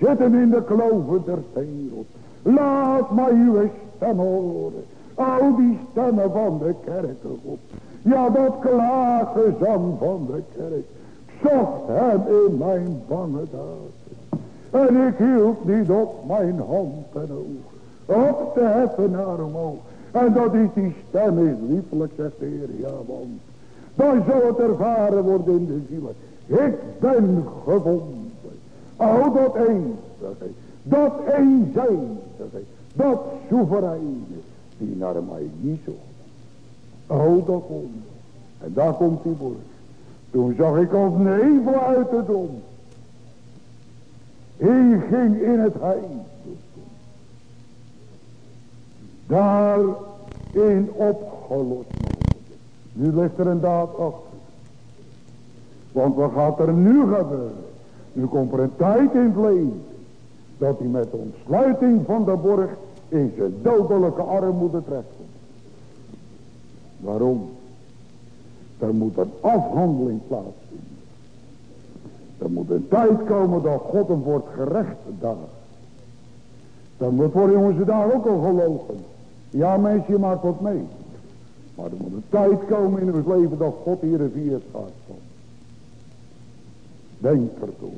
Zitten in de kloven der steenrots. Laat mij uw stem horen. O, die stemmen van de kerk, God. Ja, dat klaaggezang van de kerk zocht hem in mijn bange. En ik hield niet op mijn hand en oog, op te heffen naar. En dat is die stem is liefelijk, zegt de Heer, ja want. Dan zal het ervaren worden in de ziel. Ik ben gevonden. Oh, dat eenzige, dat eenzijdige, dat soevereine, die naar mij niet zocht. Oh, dat komt. En daar komt die borg. Toen zag ik als nevel uit de dom. Hij ging in het heim. Daarin opgelost Nu ligt er een daad achter. Want wat gaat er nu gebeuren? Nu komt er een tijd in het leven. Dat hij met ontsluiting van de borg in zijn dodelijke armoede terechtkomt. Waarom? Er moet een afhandeling plaatsvinden. Er moet een tijd komen dat God hem wordt gerecht daar. Dan moet voor jongens daar ook al gelogen. Ja mensen, je maakt wat mee. Maar er moet een tijd komen in ons leven dat God hier vier gaat van. Denk ertoe.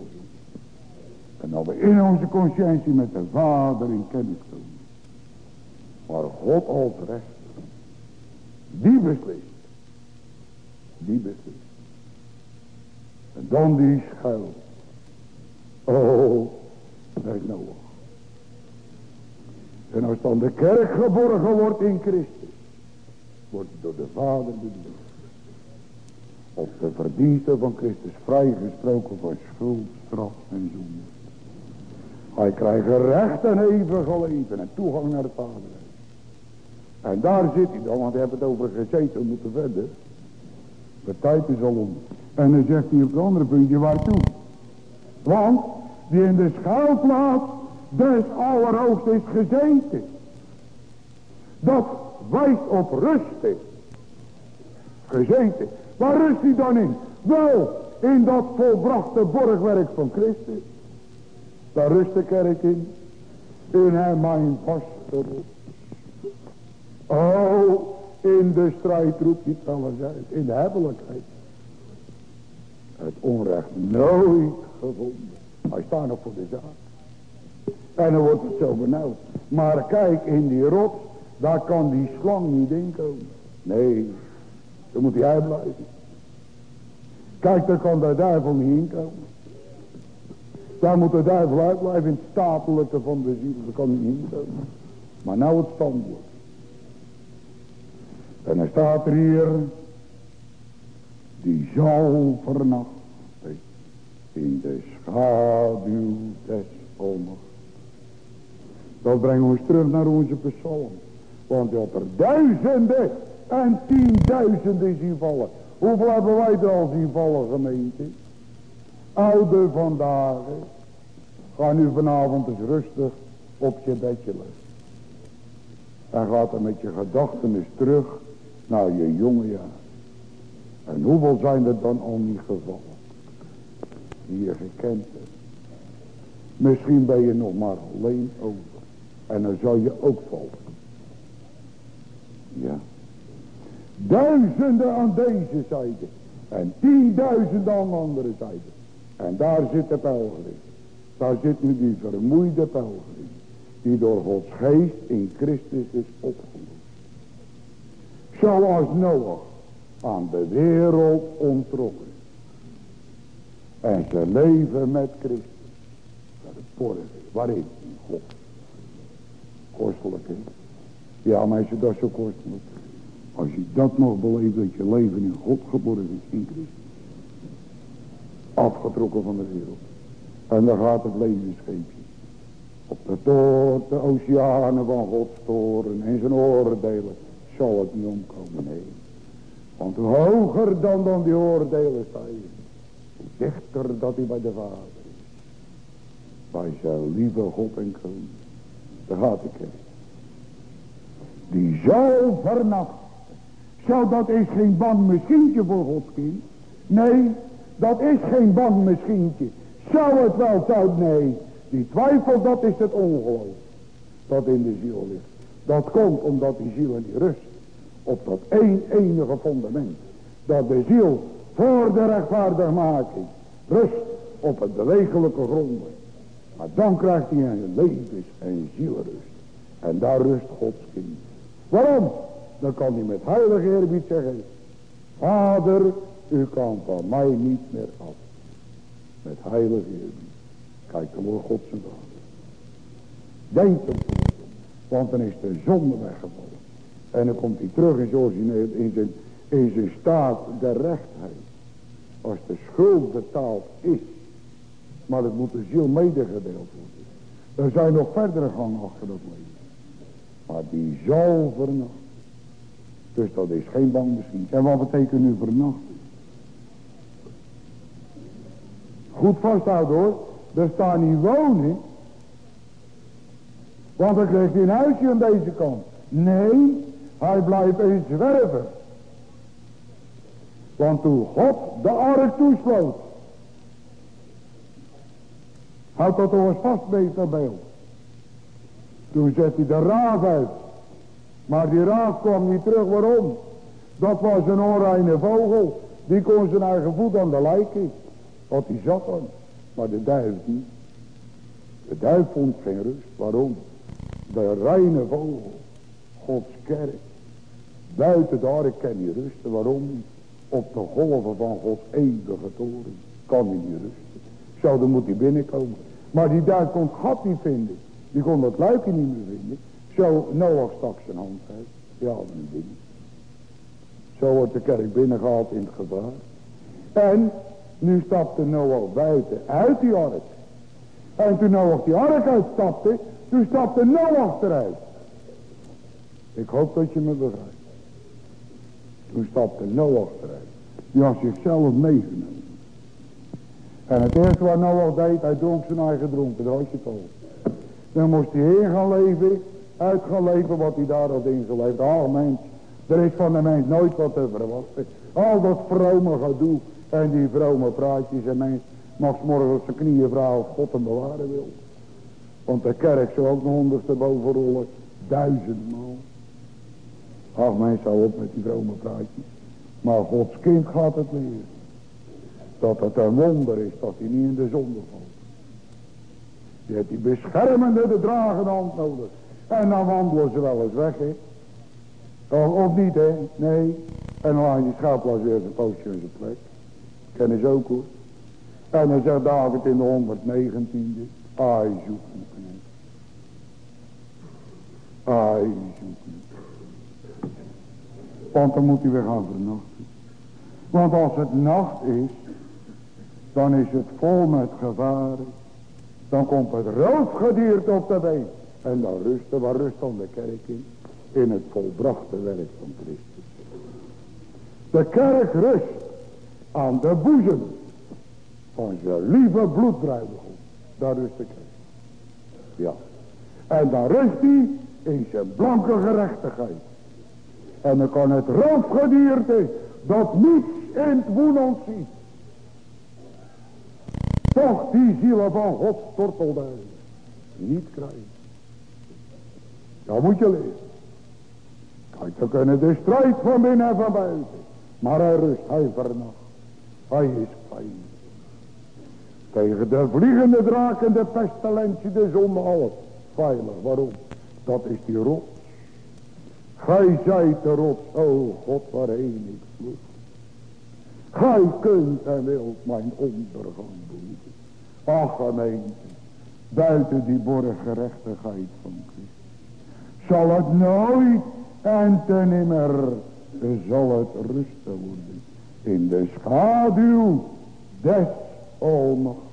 En dat we in onze conscientie met de Vader in kennis komen. Maar God als rechter. Die beslist. Die beslist. En dan die schuil. Oh, is Noach. En als dan de kerk geborgen wordt in Christus. Wordt door de Vader bediend. Op de verdiensten van Christus vrijgesproken van schuld, straf en zonde. Hij krijgt recht en eeuwige leven en toegang naar de Vader. En daar zit hij dan, want hij heeft het over gezeten, we moeten verder. De tijd is al om. En dan zegt hij op het andere puntje waartoe. Want die in de schuilplaats des allerhoogst is gezeten. Dat wijst op rustig. Gezeten. Waar rust hij dan in? Wel, in dat volbrachte borgwerk van Christus. Daar rust de kerk in. In hem mijn vaste Oh, in de strijd roept hij alles uit. In de hebbelijkheid. Het onrecht nooit gevonden. Hij staat nog voor de zaak. En dan wordt het zo benauwd. Maar kijk, in die rots, daar kan die slang niet in komen. Nee, dan moet hij uitblijven. Kijk, daar kan de duivel niet in komen. Daar moet de duivel uitblijven in het stapelijke van de ziel. Daar kan niet. Maar nou het standwoord. En dan staat er hier, die zal vernachten in de schaduw des onmachts. Dat brengen we ons terug naar onze psalm. Want had er duizenden en tienduizenden zien vallen. Hoeveel hebben wij er al zien vallen gemeente? Oude vandaag. Ga nu vanavond eens rustig op je bedje liggen. En gaat er met je gedachtenis terug naar je jonge jaar. En hoeveel zijn er dan al niet gevallen? Die je gekend hebt. Misschien ben je nog maar alleen over. En dan zou je ook vallen. Ja. Duizenden aan deze zijde. En tienduizenden aan de andere zijde. En daar zit de pelgrim. Daar zit nu die vermoeide pelgrim. Die door Gods geest in Christus is opgelost. Zoals Noach aan de wereld ontrokken. En ze leven met Christus. Waarin? God. Kostelijk, hè? Ja, maar je dat zo kostelijk. Als je dat nog beleeft, dat je leven in God geboren is, in Christus. Afgetrokken van de wereld. En dan gaat het levensscheepje. Op de toort, de oceanen van Gods toren en zijn oordelen zal het niet omkomen, nee. Want hoe hoger dan, dan die oordelen zijn, hoe dichter dat hij bij de Vader is. Bij zijn lieve God en koning. Daar gaat ik heen. Die zo vernacht. Zou dat is geen bang misschientje voor Gods kind? Nee, dat is geen bang misschientje. Zou het wel, zou nee. Die twijfel, dat is het ongeloof. Dat in de ziel ligt. Dat komt omdat die ziel niet rust. Op dat één enige fundament. Dat de ziel voor de rechtvaardigmaking rust op het bewegelijke grond. Maar dan krijgt hij een levens- en zielrust. En daar rust Gods kind. Waarom? Dan kan hij met heilige eerbied zeggen. Vader, u kan van mij niet meer af. Met heilige eerbied. Kijk dan voor God zijn. Denk er Want dan is de zonde weggevallen. En dan komt hij terug in zijn, in zijn, in zijn staat der rechtheid. Als de schuld betaald is. Maar het moet de ziel medegedeeld worden. Er zijn nog verdere gangen achter leven. Maar die zal vernachten. Dus dat is geen bang misschien. En wat betekent nu vernachten? Goed vasthouden hoor. Er staat niet wonen. Want krijgt hij een huisje aan deze kant. Nee, hij blijft een zwerver. Want toen God de ark toesloot. Houd dat eens vast, meester beeld. Toen zet hij de raaf uit. Maar die raaf kwam niet terug. Waarom? Dat was een onreine vogel. Die kon zijn eigen voet aan de lijken. Wat hij zat dan. Maar de duif niet. De duif vond geen rust. Waarom? De reine vogel. Gods kerk. Buiten daar kan hij rusten. Waarom niet? Op de golven van Gods eeuwige toren. Kan hij niet rusten. Zo, dan moet hij binnenkomen. Maar die duif kon het gat niet vinden. Die kon dat luikje niet meer vinden. Zo, Noach stak zijn hand uit. Ja, een ding. Zo wordt de kerk binnengehaald in het gevaar. En nu stapte Noach buiten uit die ark. En toen Noach die ark uitstapte, toen stapte Noach eruit. Ik hoop dat je me begrijpt. Toen stapte Noach eruit. Die had zichzelf meegenomen. En het eerste wat Noach deed, hij dronk zijn eigen dronken, daar had je al. Dan moest hij heen gaan leven, uit gaan leven wat hij daar had ingeleefd. Oh mens, er is van de mens nooit wat te verwachten. Al dat vrome gedoe en die vrome praatjes en mens mag morgen op zijn knieën vragen of God hem bewaren wil. Want de kerk zou ook nog ondersteboven rollen, duizendmaal. Ach mens, zou op met die vrome praatjes. Maar Gods kind gaat het leren. Dat het een wonder is dat hij niet in de zonde valt. Je hebt die beschermende, de dragende hand nodig. En dan wandelen ze wel eens weg, hè. Of, niet, hè. Nee. En dan laat die schaaplas weer zijn pootje in zijn plek. Kennen ze ook, hoor. En dan zegt David in de 119e. Ai, zoek knecht. Ai, zoek. Want dan moet hij weer gaan vernachten. Want als het nacht is, dan is het vol met gevaren. Dan komt het roofgedierte op de been. En dan rusten, waar rust dan de kerk in? In het volbrachte werk van Christus. De kerk rust aan de boezem van zijn lieve bloedbruidegom. Daar rust de. Ja. En dan rust hij in zijn blanke gerechtigheid. En dan kan het roofgedierte dat niets in het woenend ziet. Toch die zielen van God stortelduiven niet krijgen. Dat moet je leren. Kijk, we kunnen de strijd van binnen en van buiten. Maar hij rust, hij vernacht. Hij is fijn. Tegen de vliegende draken, de pestilentie, de zonde, alles. Veilig, waarom? Dat is die rots. Gij zijt de rots, o God, waarheen ik vloed. Gij kunt en wilt mijn ondergang doen. Ach gemeente, buiten die borgerechtigheid van Christus. Zal het nooit en ten nimmer zal het rusten worden. In de schaduw des almachtigen.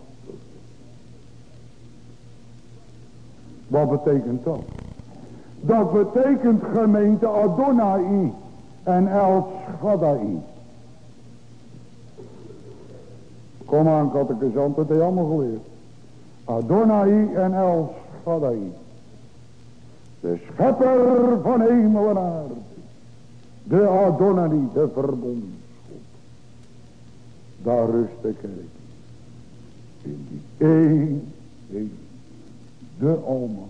Wat betekent dat? Dat betekent gemeente Adonai en El Shaddai. Kom aan, kattekazant, dat heb allemaal geleerd. Adonai en El Shaddai. De schepper van hemel en aarde. De Adonai, de verbondsgod. Daar rust de. In die één, één. De Alma.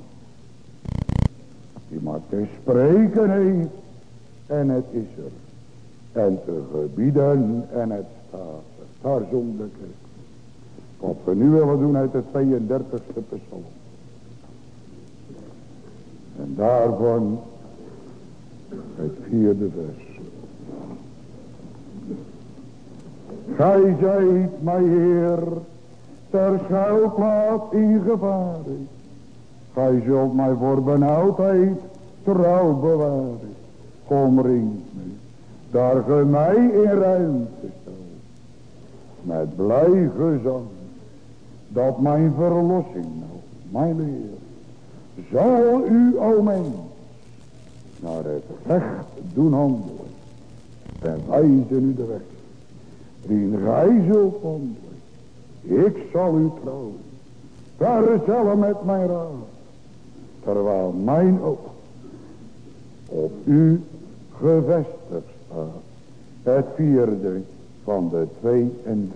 Die maar te spreken heeft. En het is er. En te gebieden en het staat daar de kerk. Wat we nu willen doen uit de 32e psalm. En daarvan het vierde vers. Gij zijt, mijn Heer, ter schuilplaats in gevaar. Gij zult mij voor benauwdheid trouw bewaren. Kom ring me, daar ge mij in ruimte met blij gezang. dat mijn verlossing nou, mijn Heer, zal u, o mens, naar het recht doen handelen en wijzen u de weg, die gij zult wandelen. Ik zal u trouwen, vertellen met mijn raad, terwijl mijn oog op u gevestigd staat. Het vierde van de 32. Mijn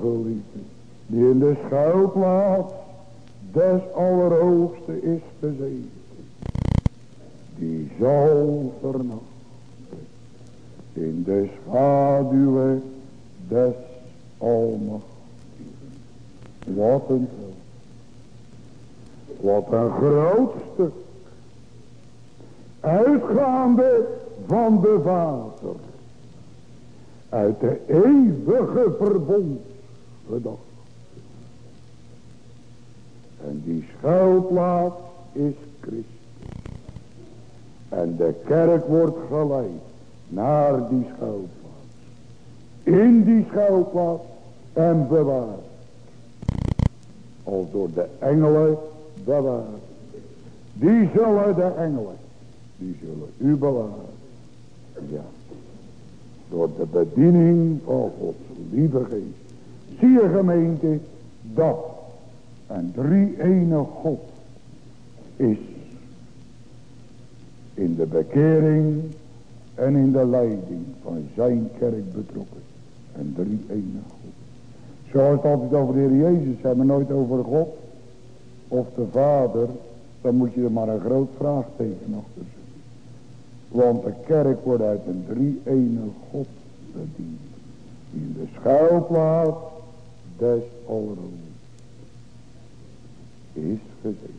geliefde, die in de schuilplaats des Allerhoogste is gezeten, die zal vernachten in de schaduwen des Almachtigen. Wat een Wat een groot stuk. Uitgaande van de Vader uit de eeuwige verbond gedacht. En die schuilplaats is Christus. En de kerk wordt geleid naar die schuilplaats. In die schuilplaats en bewaard. Als door de engelen bewaard. Die zullen de engelen. Die zullen Ja door de bediening van Gods lieve geest. Zie je gemeente dat een drie ene God is in de bekering en in de leiding van zijn kerk betrokken. Een drie ene God. Zoals het altijd over de Heer Jezus hebben, nooit over God of de Vader, dan moet je er maar een groot vraagteken achter zetten. Want de kerk wordt uit een drie ene God verdient. In de schuilplaats des Allerhoogsten is gezeten.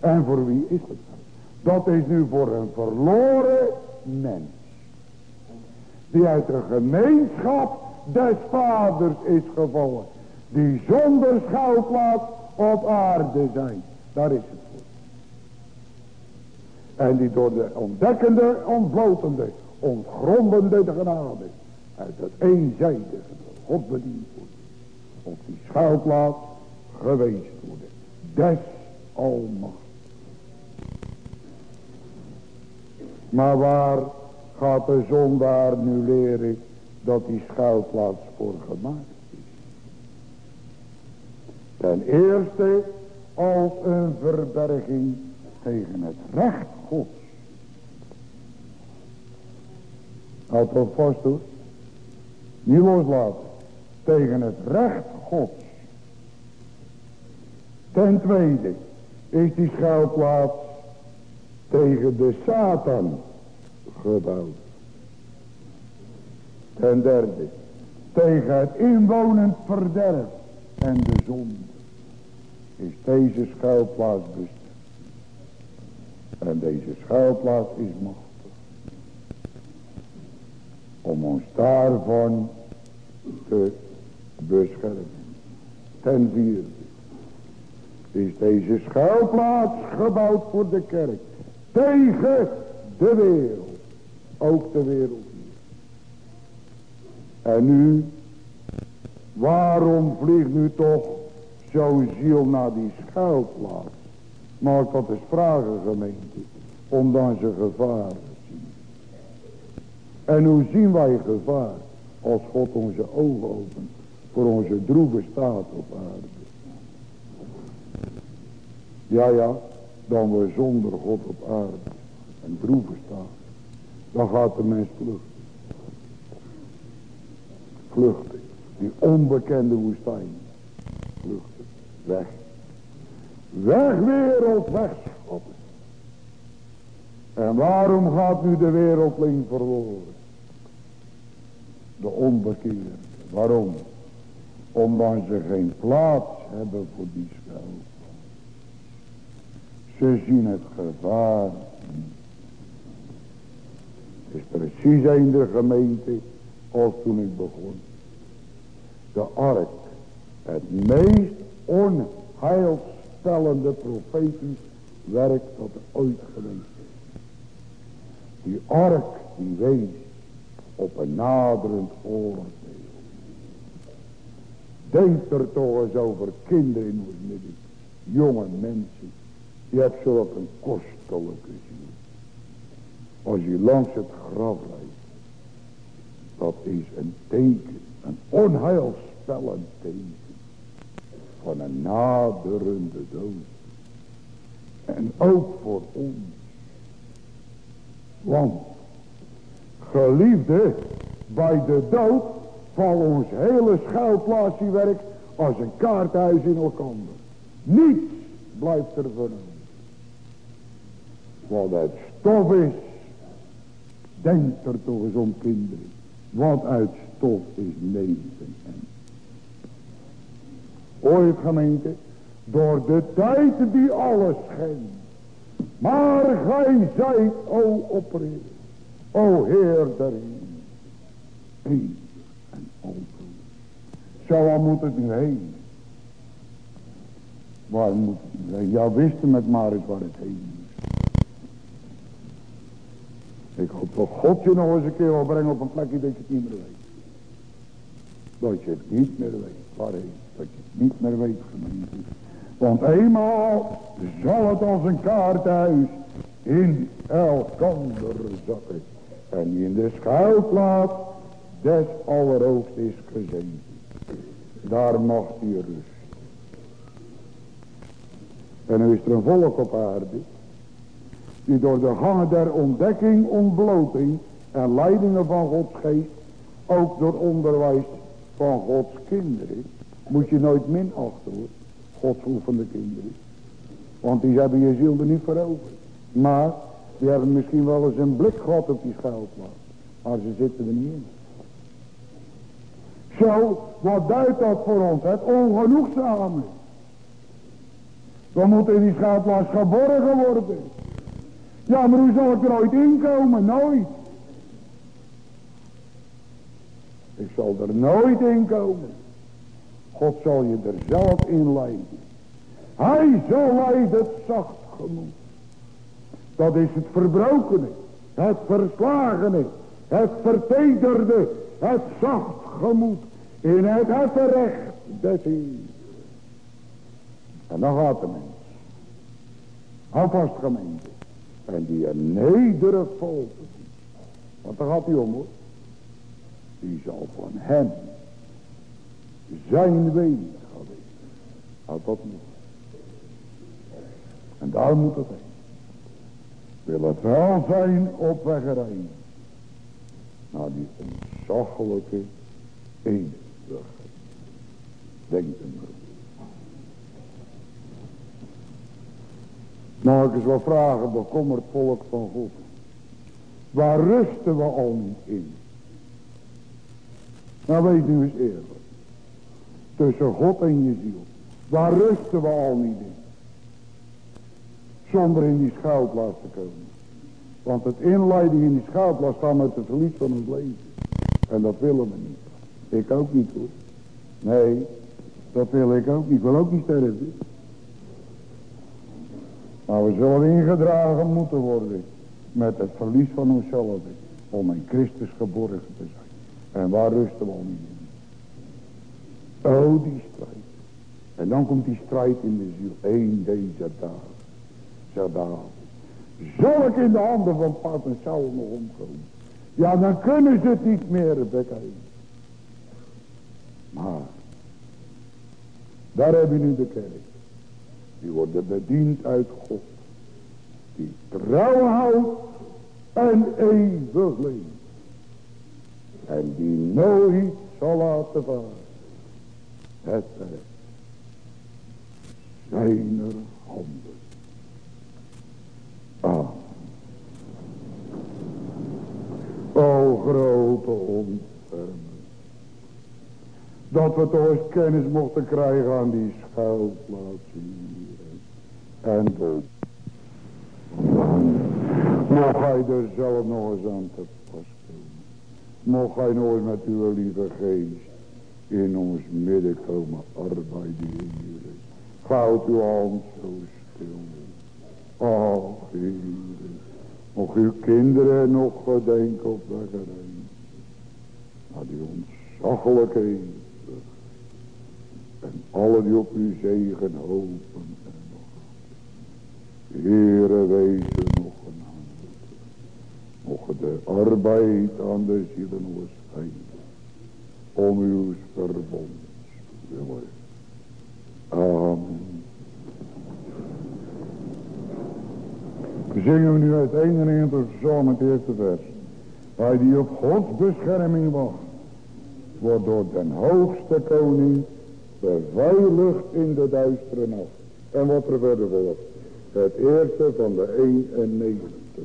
En voor wie is het Dat is nu voor een verloren mens. Die uit de gemeenschap des vaders is gevallen. Die zonder schuilplaats op aarde zijn. Daar is het. En die door de ontdekkende, ontblotende, ontgrondende genade uit het eenzijdige God bediend wordt. Op die schuilplaats geweest worden. Des almacht. Maar waar gaat de zondaar nu leren dat die schuilplaats voor gemaakt is? Ten eerste als een verberging tegen het recht Gods. Houd hoor. Niet loslaten. Tegen het recht Gods. Ten tweede is die schuilplaats tegen de Satan gebouwd. Ten derde, tegen het inwonend verderf en de zonde is deze schuilplaats bestemd. En deze schuilplaats is machtig. Om ons daarvan te beschermen. Ten vierde is deze schuilplaats gebouwd voor de kerk. Tegen de wereld. Ook de wereld hier. En nu, waarom vliegt nu toch zo'n ziel naar die schuilplaats? Maar ik had eens vragen gemeente. Omdat ze gevaar zien. En hoe zien wij gevaar? Als God onze ogen opent. Voor onze droeve staat op aarde. Ja, ja, dan we zonder God op aarde en droeven staan. Dan gaat de mens vluchten. Vluchten. Die onbekende woestijn. Vluchten. Weg. Weg wereld, weg. En waarom gaat nu de wereldling verloren? De onbekeerde. Waarom? Omdat ze geen plaats hebben voor die schuil. Ze zien het gevaar. Het is precies een de gemeente als toen ik begon. De ark, het meest onheilspellende profetisch werk dat er ooit geweest is. Die ark die wees op een naderend oordeel. Denk er toch eens over kinderen in ons midden, jonge mensen je hebt zulk een kostelijke ziel. Als je langs het graf rijdt. Dat is een teken. Een onheilspellend teken. Van een naderende dood. En ook voor ons. Want. Geliefde. Bij de dood. Valt ons hele schuilplaatsiewerk. Als een kaarthuis in elkaar. Niets blijft er van wat uit stof is. Denk er toch eens om kinderen. Wat uit stof is leven. En ooit gemeente. Door de tijd die alles schenkt. Maar gij zijt, o oprit. O Heer daarin. Eeuwig en altijd. Zo al moet het nu heen. Waar moet het nu heen? Ja, wist met eens waar het heen ik hoop dat God je nog eens een keer wil brengen op een plekje dat je het niet meer weet. Dat je het niet meer weet. Waarheen? Niet meer weet, gemeente. Want eenmaal zal het als een kaarthuis in elkander zakken. En die in de schuilplaats des allerhoogst is gezeten. Daar mag hij rust. En nu is er een volk op aarde die door de gangen der ontdekking, ontbloting en leidingen van Gods geest, ook door onderwijs van Gods kinderen, moet je nooit minachten hoor, Gods oefende kinderen. Want die hebben je ziel er niet veroverd. Maar die hebben misschien wel eens een blik gehad op die schuilplaats. Maar ze zitten er niet in. Zo, wat duidt dat voor ons? Het ongenoegzame. Dan moet in die schuilplaats geborgen worden. Ja, maar hoe zal ik er ooit inkomen? Nooit. Ik zal er nooit inkomen. God zal je er zelf in leiden. Hij zal leiden het zacht gemoed. Dat is het verbrokene, het verslagene, het vertederde, het zacht gemoed in het harte recht des En dan gaat de mens. Hou vast gemeente. En die een nederig volk. Want daar gaat hij om hoor. Die zal van hem zijn weg gaan Houd dat niet. En daar moet het heen. Wil het wel zijn op weg rijden. Naar die ontzaglijke eeuwigheid. Denk er maar Mag ik eens wat vragen, bekommerd volk van God. Waar rusten we al niet in? Nou weet u eens eerlijk. Tussen God en je ziel. Waar rusten we al niet in? Zonder in die schuilplaats te komen. Want het inleiding in die schuilplaats gaat met het verlies van ons leven. En dat willen we niet. Ik ook niet hoor. Nee, dat wil ik ook niet. Ik wil ook niet sterven. Maar we zullen ingedragen moeten worden met het verlies van onszelf om in Christus geborgen te zijn. En waar rusten we al niet in? Oh, die strijd. En dan komt die strijd in de ziel. Eén deze dagen. Zegt David. Zal ik in de handen van Pat en Saul nog omkomen? Ja, dan kunnen ze het niet meer bekijken. Maar. Daar heb je nu de kerk. Die worden bediend uit God. Die trouw houdt en eeuwig leeft. En die nooit zal laten varen. Het werk zijner handen. Ah. O grote ontferming. Dat we toch eens kennis mochten krijgen aan die schuilplaats hier. En dood. Mocht hij er zelf nog eens aan te pas komen. Mocht hij nooit met uw lieve geest in ons midden komen arbeiden, Heer. Houd uw hand zo stil. Oh, Heer. Mocht uw kinderen nog gedenken op weg erin. Naar die ontzaglijke En alle die op uw zegen hopen. Heere, wezen nog een hand. Mocht de arbeid aan de zielen nog schijnen. Om uw verbond willen. Amen. We zingen nu uit 91 psalm het eerste vers. Hij die op Gods bescherming wacht, wordt door den hoogste koning beveiligd in de duistere nacht. En wat er verder volgt. Het eerste van de 91.